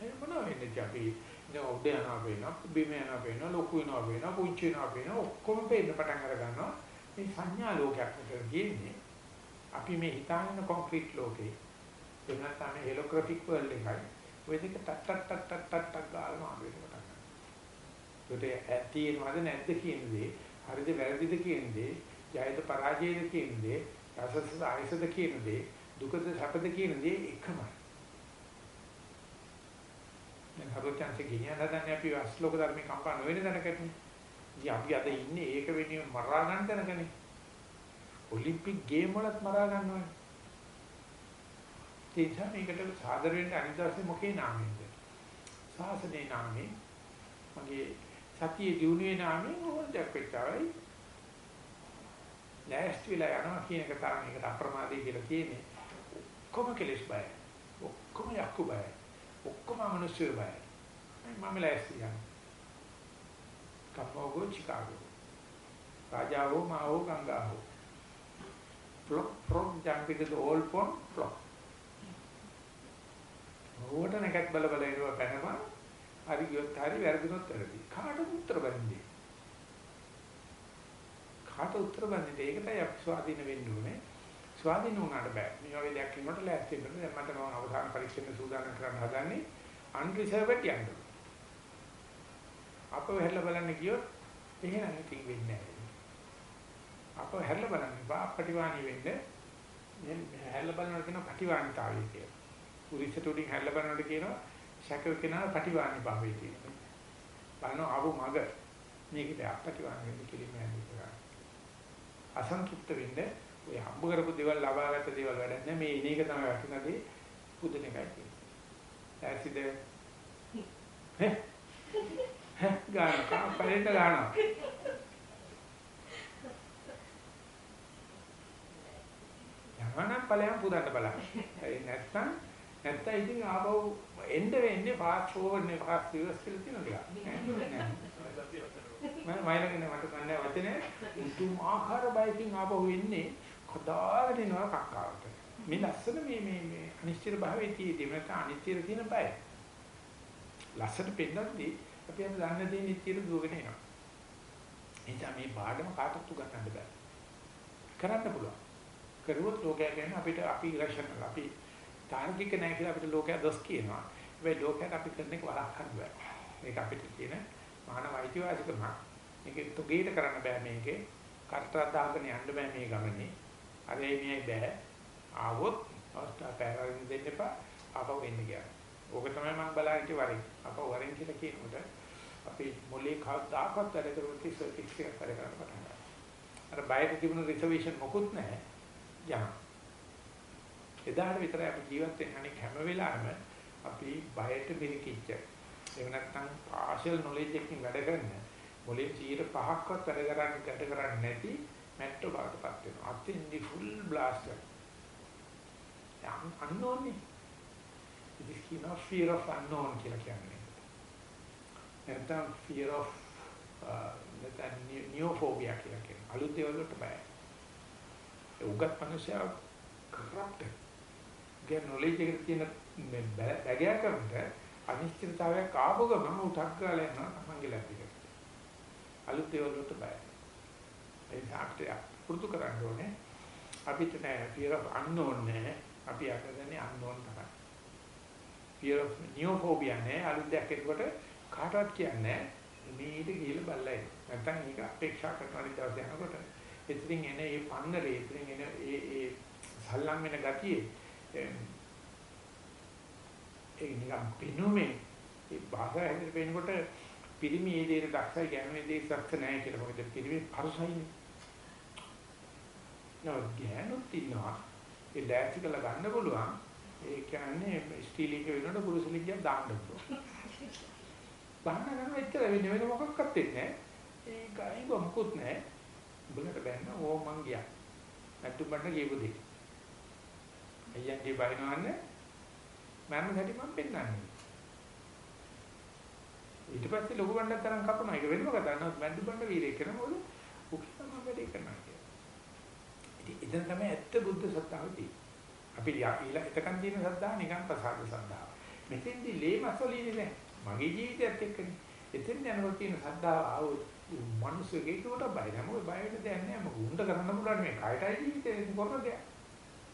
Speaker 1: ඒ මොනවා වෙන්නේ අපි ඉතින් උඩ යනවා වෙනවා, බිම යනවා වෙනවා, ලොකු වෙනවා වෙනවා, පුංචි වෙනවා වෙනවා ඔක්කොම පේන්න පටන් අර ගන්නවා. මේ සංඥා ලෝකයක් විතර ගියන්නේ. අපි මේ හිතාගෙන කොන්ක්‍රීට් ලෝකේ එහෙම නැත්නම් මේ හෙලෝග්‍රැෆික් වර්ල්ඩ් එකයි ඔය දෙක ටක් ටක් ටක් ටක් ටක් ටක් ගාලා මාරු වෙන කොට ගන්නවා. ඒකට තියෙනවද නැද්ද කියන දේ, හරිද වැරදිද කියන දේ, ජයද පරාජයද කියන දේ, රසසද ආයසද කියන දේ, දුකද සැපද කියන දේ එකමයි. දැන් හරොචන්සේ ගෙනියන හදන්නේ අපි අශ්ලෝක ධර්මේ කම්පා නොවෙන දැනකටනේ. ඉතින් අපි අද ඉන්නේ ඒක වෙනුවෙන් මරා ගන්න තැනකනේ. ඔලිම්පික් ගේම් වලත් මරා ගන්නවනේ. ඒ නිසා මේකට සාදර වෙන්න අනිත් දවසේ මොකේ නාමයෙන්ද? සාසනේ නාමයෙන් මගේ සතියේ දිනුවේ නාමයෙන් ඕනක් වෙච්චාවයි. ලෑස්ති වෙලා යනවා කියන එක තමයි ඒකට අප්‍රමාදී කියලා කියන්නේ. ඔක්කොම කෙලෙස් බයයි. ඔක්කොම යක්කු බයයි. ඔක්කොම මිනිස්සු බයයි. මම ලෑස්ති යනවා. කප්පෝගෝ චිකාගෝ. රාජාවෝ මාවෝ ගංගාවෝ. flop from jump into the old pond flop. ඕකට නැකත් බල බල ඉරුව පැනම හරි ගියොත් හරි වැරදුනොත් වැරදි. කාටද උත්තර බඳින්නේ? කාට උත්තර බඳින්නේ? ඒකටයි අපි ස්වාධීන වෙන්න ඕනේ. ස්වාධීන වුණාට බෑ. මේ වගේ දෙයක් කිනොට ලෑස්ති වෙන්න. දැන් මට මම අවසාන පරීක්ෂණය සූදානම් කරන්න හදන්නේ unreserved යන්න. අපව හැරලා බලන්න ගියොත් එහෙනම් ඉතින් වෙන්නේ නැහැ. අපව හැරලා බලන්න බා පටිවාණි වෙන්න. මේ හැරලා බලනවා කියන පටිවාණිතාවය කියලා. පුරිසට උඩින් හැරලා බලනකොට කියනවා ශකව කෙනා පටිවාණි භාවයේ තියෙනවා. බලන ආවු මග මේකට අපටිවාණි වෙන්න කිලිම කරා. අසන්තුෂ්ත වෙන්න ඔය හම්බ කරපු දේවල් ලබාගත්ත දේවල් වැඩක් නෑ මේ ඉන එක තමයි වටිනදී පුදුන එකයි කියන්නේ. ඇසිද හේ ගාන කාපරේට ගානවා. යමනම් ඵලයන් පුදන්න බලන්න. ඒ නැත්තම් නැත්තම් ඉතින් ආපහු එන්න වෙන්නේ ෆාස්ට් ෆෝවර්ඩ් නේ ෆාස්ට් රිවර්ස් කියලා තියෙනවා. මම මයිලගෙන මට කන්නේ වචනේ උතුම් ආකාර බයිකින් ආපහු එන්නේ කදාගෙන යනවා කක්කාවට. මේ ලස්සන මේ මේ මේ අනිශ්චිත භාවයේ තියෙදි නැත්නම් අනිශ්චිත තියෙන බය. ලස්සට පෙන්නද්දී අපි අපි දන්න දේ නිත්‍යයට දුවගෙන එනවා. එනිසා මේ පාඩම කාටවත් උගන්වන්න බෑ. කරන්න පුළුවන්. කරුවොත් ලෝකයා කියන්නේ අපිට අපි ඉරෂනල් අපි තාර්කික නැහැ කියලා අපිට ලෝකයා දොස් කියනවා. හැබැයි ලෝකයට අපි කරන එක වළක්වන්න බෑ. මේක අපිට කියන මානව අයිතිවාසිකම. මේක තුගීට කරන්න බෑ මේකේ. කර්තෘත්ව දාගෙන යන්න බෑ මේ ගමනේ. අර මේ බෑ. ආවොත් අවස්ථාව පැහැරගෙන දෙන්න එපා. ආපහු එන්න ගියා. ඕක තමයි මම බලාගෙන වරින්. ආපහු වරින් කියලා කියනකොට අපි මොලේ කවදාකවත් වැඩ කරුවොත් සර්කිට්ස් එකක් වැඩ කරන්න පටන් ගන්නවා. අර බයට තිබුණු රිසර්වේෂන් මොකුත් නැහැ. යනවා. එදාට විතරයි අපි ජීවත් වෙන්නේ අනික හැම වෙලාවෙම අපි බයට මිරිකිච්ච. එහෙම නැත්නම් පාෂල් නොලෙජ් එකකින් වැඩ කරන මොලේ 5%ක්වත් වැඩ කරන්නේ ගැට කරන්නේ නැති මැට්ටෝ බවටපත් වෙනවා. අතින් ෆුල් බ්ලාස්ට්. යම් අන්නෝන්නේ. It is kind of fear of unknown කියලා කියන්නේ. නැත්නම් fear of uh, නැත්නම් neophobia කියලා කියන්නේ. අලුත් දේවල් වලට බයයි. ඒ උගත් මිනිස්සයා කරප්ට්. ගේ නොලෙජ් එකට තියෙන මේ බැගයකට අනිශ්චිතතාවයක් ආපු ගමන් උටක් ගාලා යනවා තමන්ගේ ලැබෙකට. අලුත් දේවල් වලට බයයි. ඒ සාක්ෂය පුරුදු කරන්න ඕනේ. අපිට නෑ fear of unknown නෑ. අපි අකදන්නේ unknown තමයි. fear of neophobia නෑ. අලුත් දෙයක් එක්කොට කාටවත් කියන්නේ මේට ගිහලා බලලා නැත්නම් ඒක අපේක්ෂා කරන දවස් යනකොට එතනින් එන ඒ පන්නරේ එතනින් එන ඒ ඒ සල්ලම් වෙන ගතියේ ඒ නිකම් පිනුමේ ඒ භාෂාව හැදෙන්න පේනකොට පිරිමි ඒ දේට දක්ෂයි ගැහුනේ දේ දක්ෂ නැහැ කියලා. මොකද පිරිමි පරසයිනේ. නෝ ගෑනුත් ඉන්නවා. ඒ ලෑස්ති කරලා ගන්න පුළුවන්. ඒ කියන්නේ ස්ටීලික වෙනකොට පුරුෂලිකියක් දාන්න පුළුවන්. බහනා කරන එච්චර වෙන්නේ වෙන මොකක්වත් වෙන්නේ නැහැ. ඒ ගයිව මොකුත් නැහැ. උඹලට බැන්න ඕ මං ගියා. නැත්තු බන්න කියපු දෙයක් අයියන්ගේ බයිනවන්නේ මම හැටි මම පෙන්නන්නේ. ඊට පස්සේ ලොකු බණ්ඩක් තරම් කපනවා. ඒක වෙනම කතාවක් නමුත් මැද්දු බණ්ඩ වීරයෙක් කරනකොට උකිට මම වැඩේ කරනවා කියලා. ඉතින් එතන තමයි ඇත්ත බුද්ධ සත්‍තාව තියෙන්නේ. අපි ඊළඟ එතකන් තියෙන සත්‍තාව නිකන් ප්‍රසාද සත්‍තාව මෙතෙන්දි ලේමසොලිනේ නෑ මගේ ජීවිතයත් එක්කනේ. එතෙන් යනකොට තියෙන සත්‍තාව ආවොත් මිනිස්සුගේ ඒකට බය. නැහැ මොකද බය වෙන්න දෙයක් නැහැ. මොකද උන්ට කරන්න පුළුවන් මේ කයටයි ජීවිතේ. කරන දෙයක්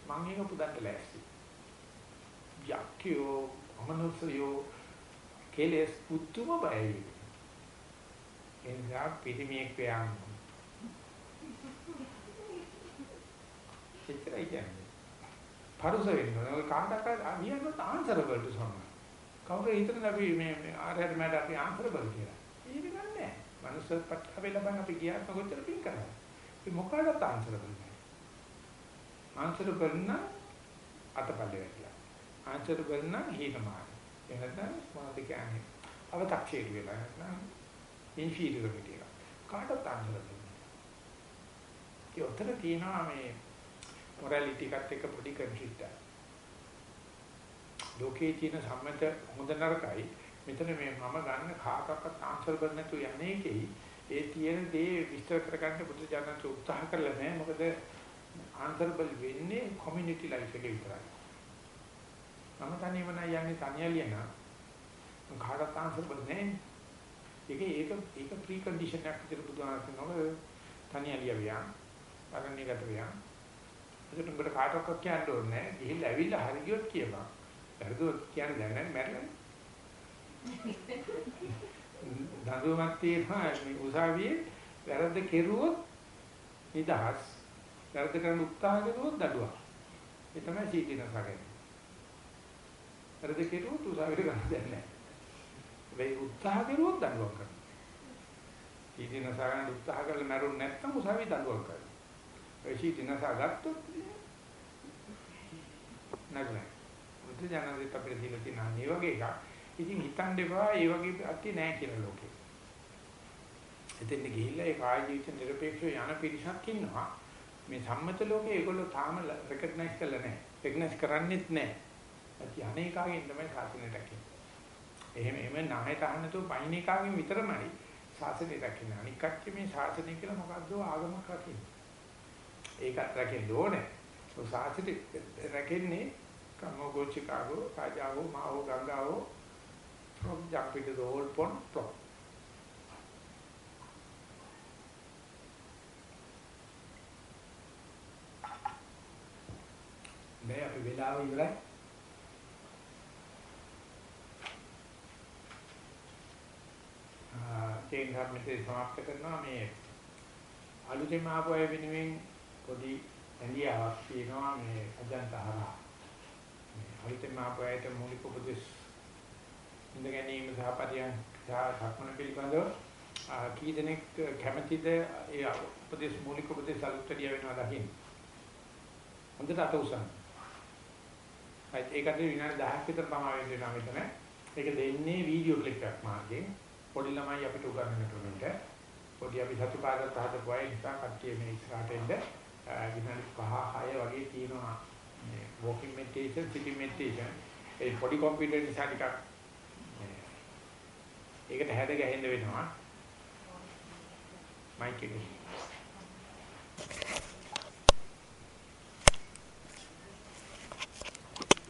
Speaker 1: මම ඒක පුදන්න ලෑස්ති යක්කියෝ අමනුෂ්‍යයෝ කෙලස් පුතුම බයයි. එනිසා පිරිමියෙක් වෑයම්. එච්චරයි කියන්නේ. පරුස වෙන්න ඕන. කාටවත් අවියන්වත් ආන්සරබල් ටු සම්මා. කවුරු හිතනද අපි මේ ආරයට මට අපි ආන්සරබල් කියලා. ඒක නෑ. මනුස්සත් පට්ඨාවේ ලබන අපි ගියාත් කොච්චර පින් කරනවා. ඒ මොකකටද ආන්සරබල් නෑ. ආන්සරබල් නම් අතපල්ලේ වැටලා. ආන්සරබල් නම් හීනමාන. එහෙනම් මොනවද කියන්නේ? අව탁ෂේරු වෙලා නැත්නම් ඉන්ෆීරියරිටි එක. කාටවත් ආන්සරබල් නෑ. ඒ උතර තියෙනවා මේ මොරැලිටි එකත් එක්ක පොඩි කන්ෆ්ලික්ට් එකක්. ලෝකේ තියෙන සම්මත හොඳ නරකයි මෙතන මේ මම ගන්න කාටවත් ආන්සරබල් නැතු යන්නේකෙයි ඒ තියෙන දේ විස්තර කරගන්න බුදු ජානක උත්සාහ කරලා නැහැ මොකද ආන්සරබල් වෙන්නේ කොමියුනිටි ලයිෆ් එකේ විතරයි. මම තනියම නෑ යන්නේ තනියලිය නා කාටවත් ආන්සරබල් නැහැ. ඒක ඒක ඒක ප්‍රී කන්ඩිෂන් එකක් විතර බුදුහාම කියනවා තනියලිය වියා අරණියකට වියා ඒකට උඹට කාටවත් කියන්න ඕනේ නැහැ. ගිහිල්ලා ඇවිල්ලා හරි ගියොත් කියපන්. වැරදුවොත් කියන්නේ දැන් නැහැ. මැරෙන්නේ දඬුවමක් තියෙනවා මේ උසාවියේ. වැරද්ද කෙරුවොත් නිදහස් වැරද්ද කරන්න උත්සාහ කරුවොත් දඬුවම්. ඒ තමයි සීතිනසකේ වැරද්ද කෙරුවොත් උසාවියට ගන්න දෙන්නේ නැහැ. මේ උත්සාහ කරුවොත් දඬුවම් කරනවා සීතිනස ගන්න උත්සාහ කරලා මැරුණ නැත්නම් උසාවිය දඬුවම් කරනවා. ඒ සීතිනස ගත්තොත් නගලයි බුද්ධ ඥානදිත් අපිට දීලා තියෙන අනේ වගේ එකක්. ඉතින් හිතන්න එපා ඒ වගේ අත්‍ය නැහැ කියලා ලෝකේ. එතෙන් ගිහිල්ලා ඒ කාය ජීවිත නිර්පේක්ෂව යන පිරිසක් ඉන්නවා. මේ සම්මත ලෝකේ ඒගොල්ලෝ තාම රෙකග්නයිස් කරලා නැහැ. රෙකග්නයිස් කරන්නේත් නැහැ. ඇති අනේකාගෙන් තමයි සාසනය රැකෙන්නේ. එහෙම එහෙම නැහැට අහන්නතෝ පයින් එකාගෙන් විතරමයි සාසනය රැකෙන්නේ. අනික් කච්චි මේ සාසනය කියලා මොකද්ද ආගමක් රකින්නේ. ඒකත් රැකෙන්න ඕනේ. ඒ සාසනය රැකෙන්නේ කම්මෝ චිකාගෝ රාජාවෝ මාවෝ ගංගාවෝ from jump into the old pond from. මේ අපි වෙලාව ඉවරයි. ආ තේන් හැමතේ සමාප්ත කරනවා මේ අලුතෙන් ආපු අය වෙනුවෙන් පොඩි ඇලියාවක් තියෙනවා මේ අජන්තහරා. මේ අලුතෙන් ආපු අයට මූලික උපදේශ ඉඳ ගැනීම සහ පරියන් සහ සක්මන පිළිබඳව කී දෙනෙක් කැමැතිද ඒ උපදේශ මූලික උපදේශ අලුත්ටිය වෙනවා දකින්න. හොඳට අත උසන්. ඒකට විනාඩි 10ක් විතර තමයි වෙනවා මෙතන. ඒක දෙන්නේ වීඩියෝ ක්ලිප් එකක් මාර්ගයෙන්. පොඩි ළමයි අපිට උගන්වන්න ක්‍රමෙට. පොඩි අපි සතිපාදත් හදපු අය නිසා කට්ටිය මේ ඉස්සරහට එන්න විනාඩි 5 6 වගේ තියෙනවා මේ walking meditation sitting meditation ඒ පොඩි කම්පියුටර් නිසා ටිකක් ඒකට හැද ගැහෙන්න වෙනවා මයික් එකේ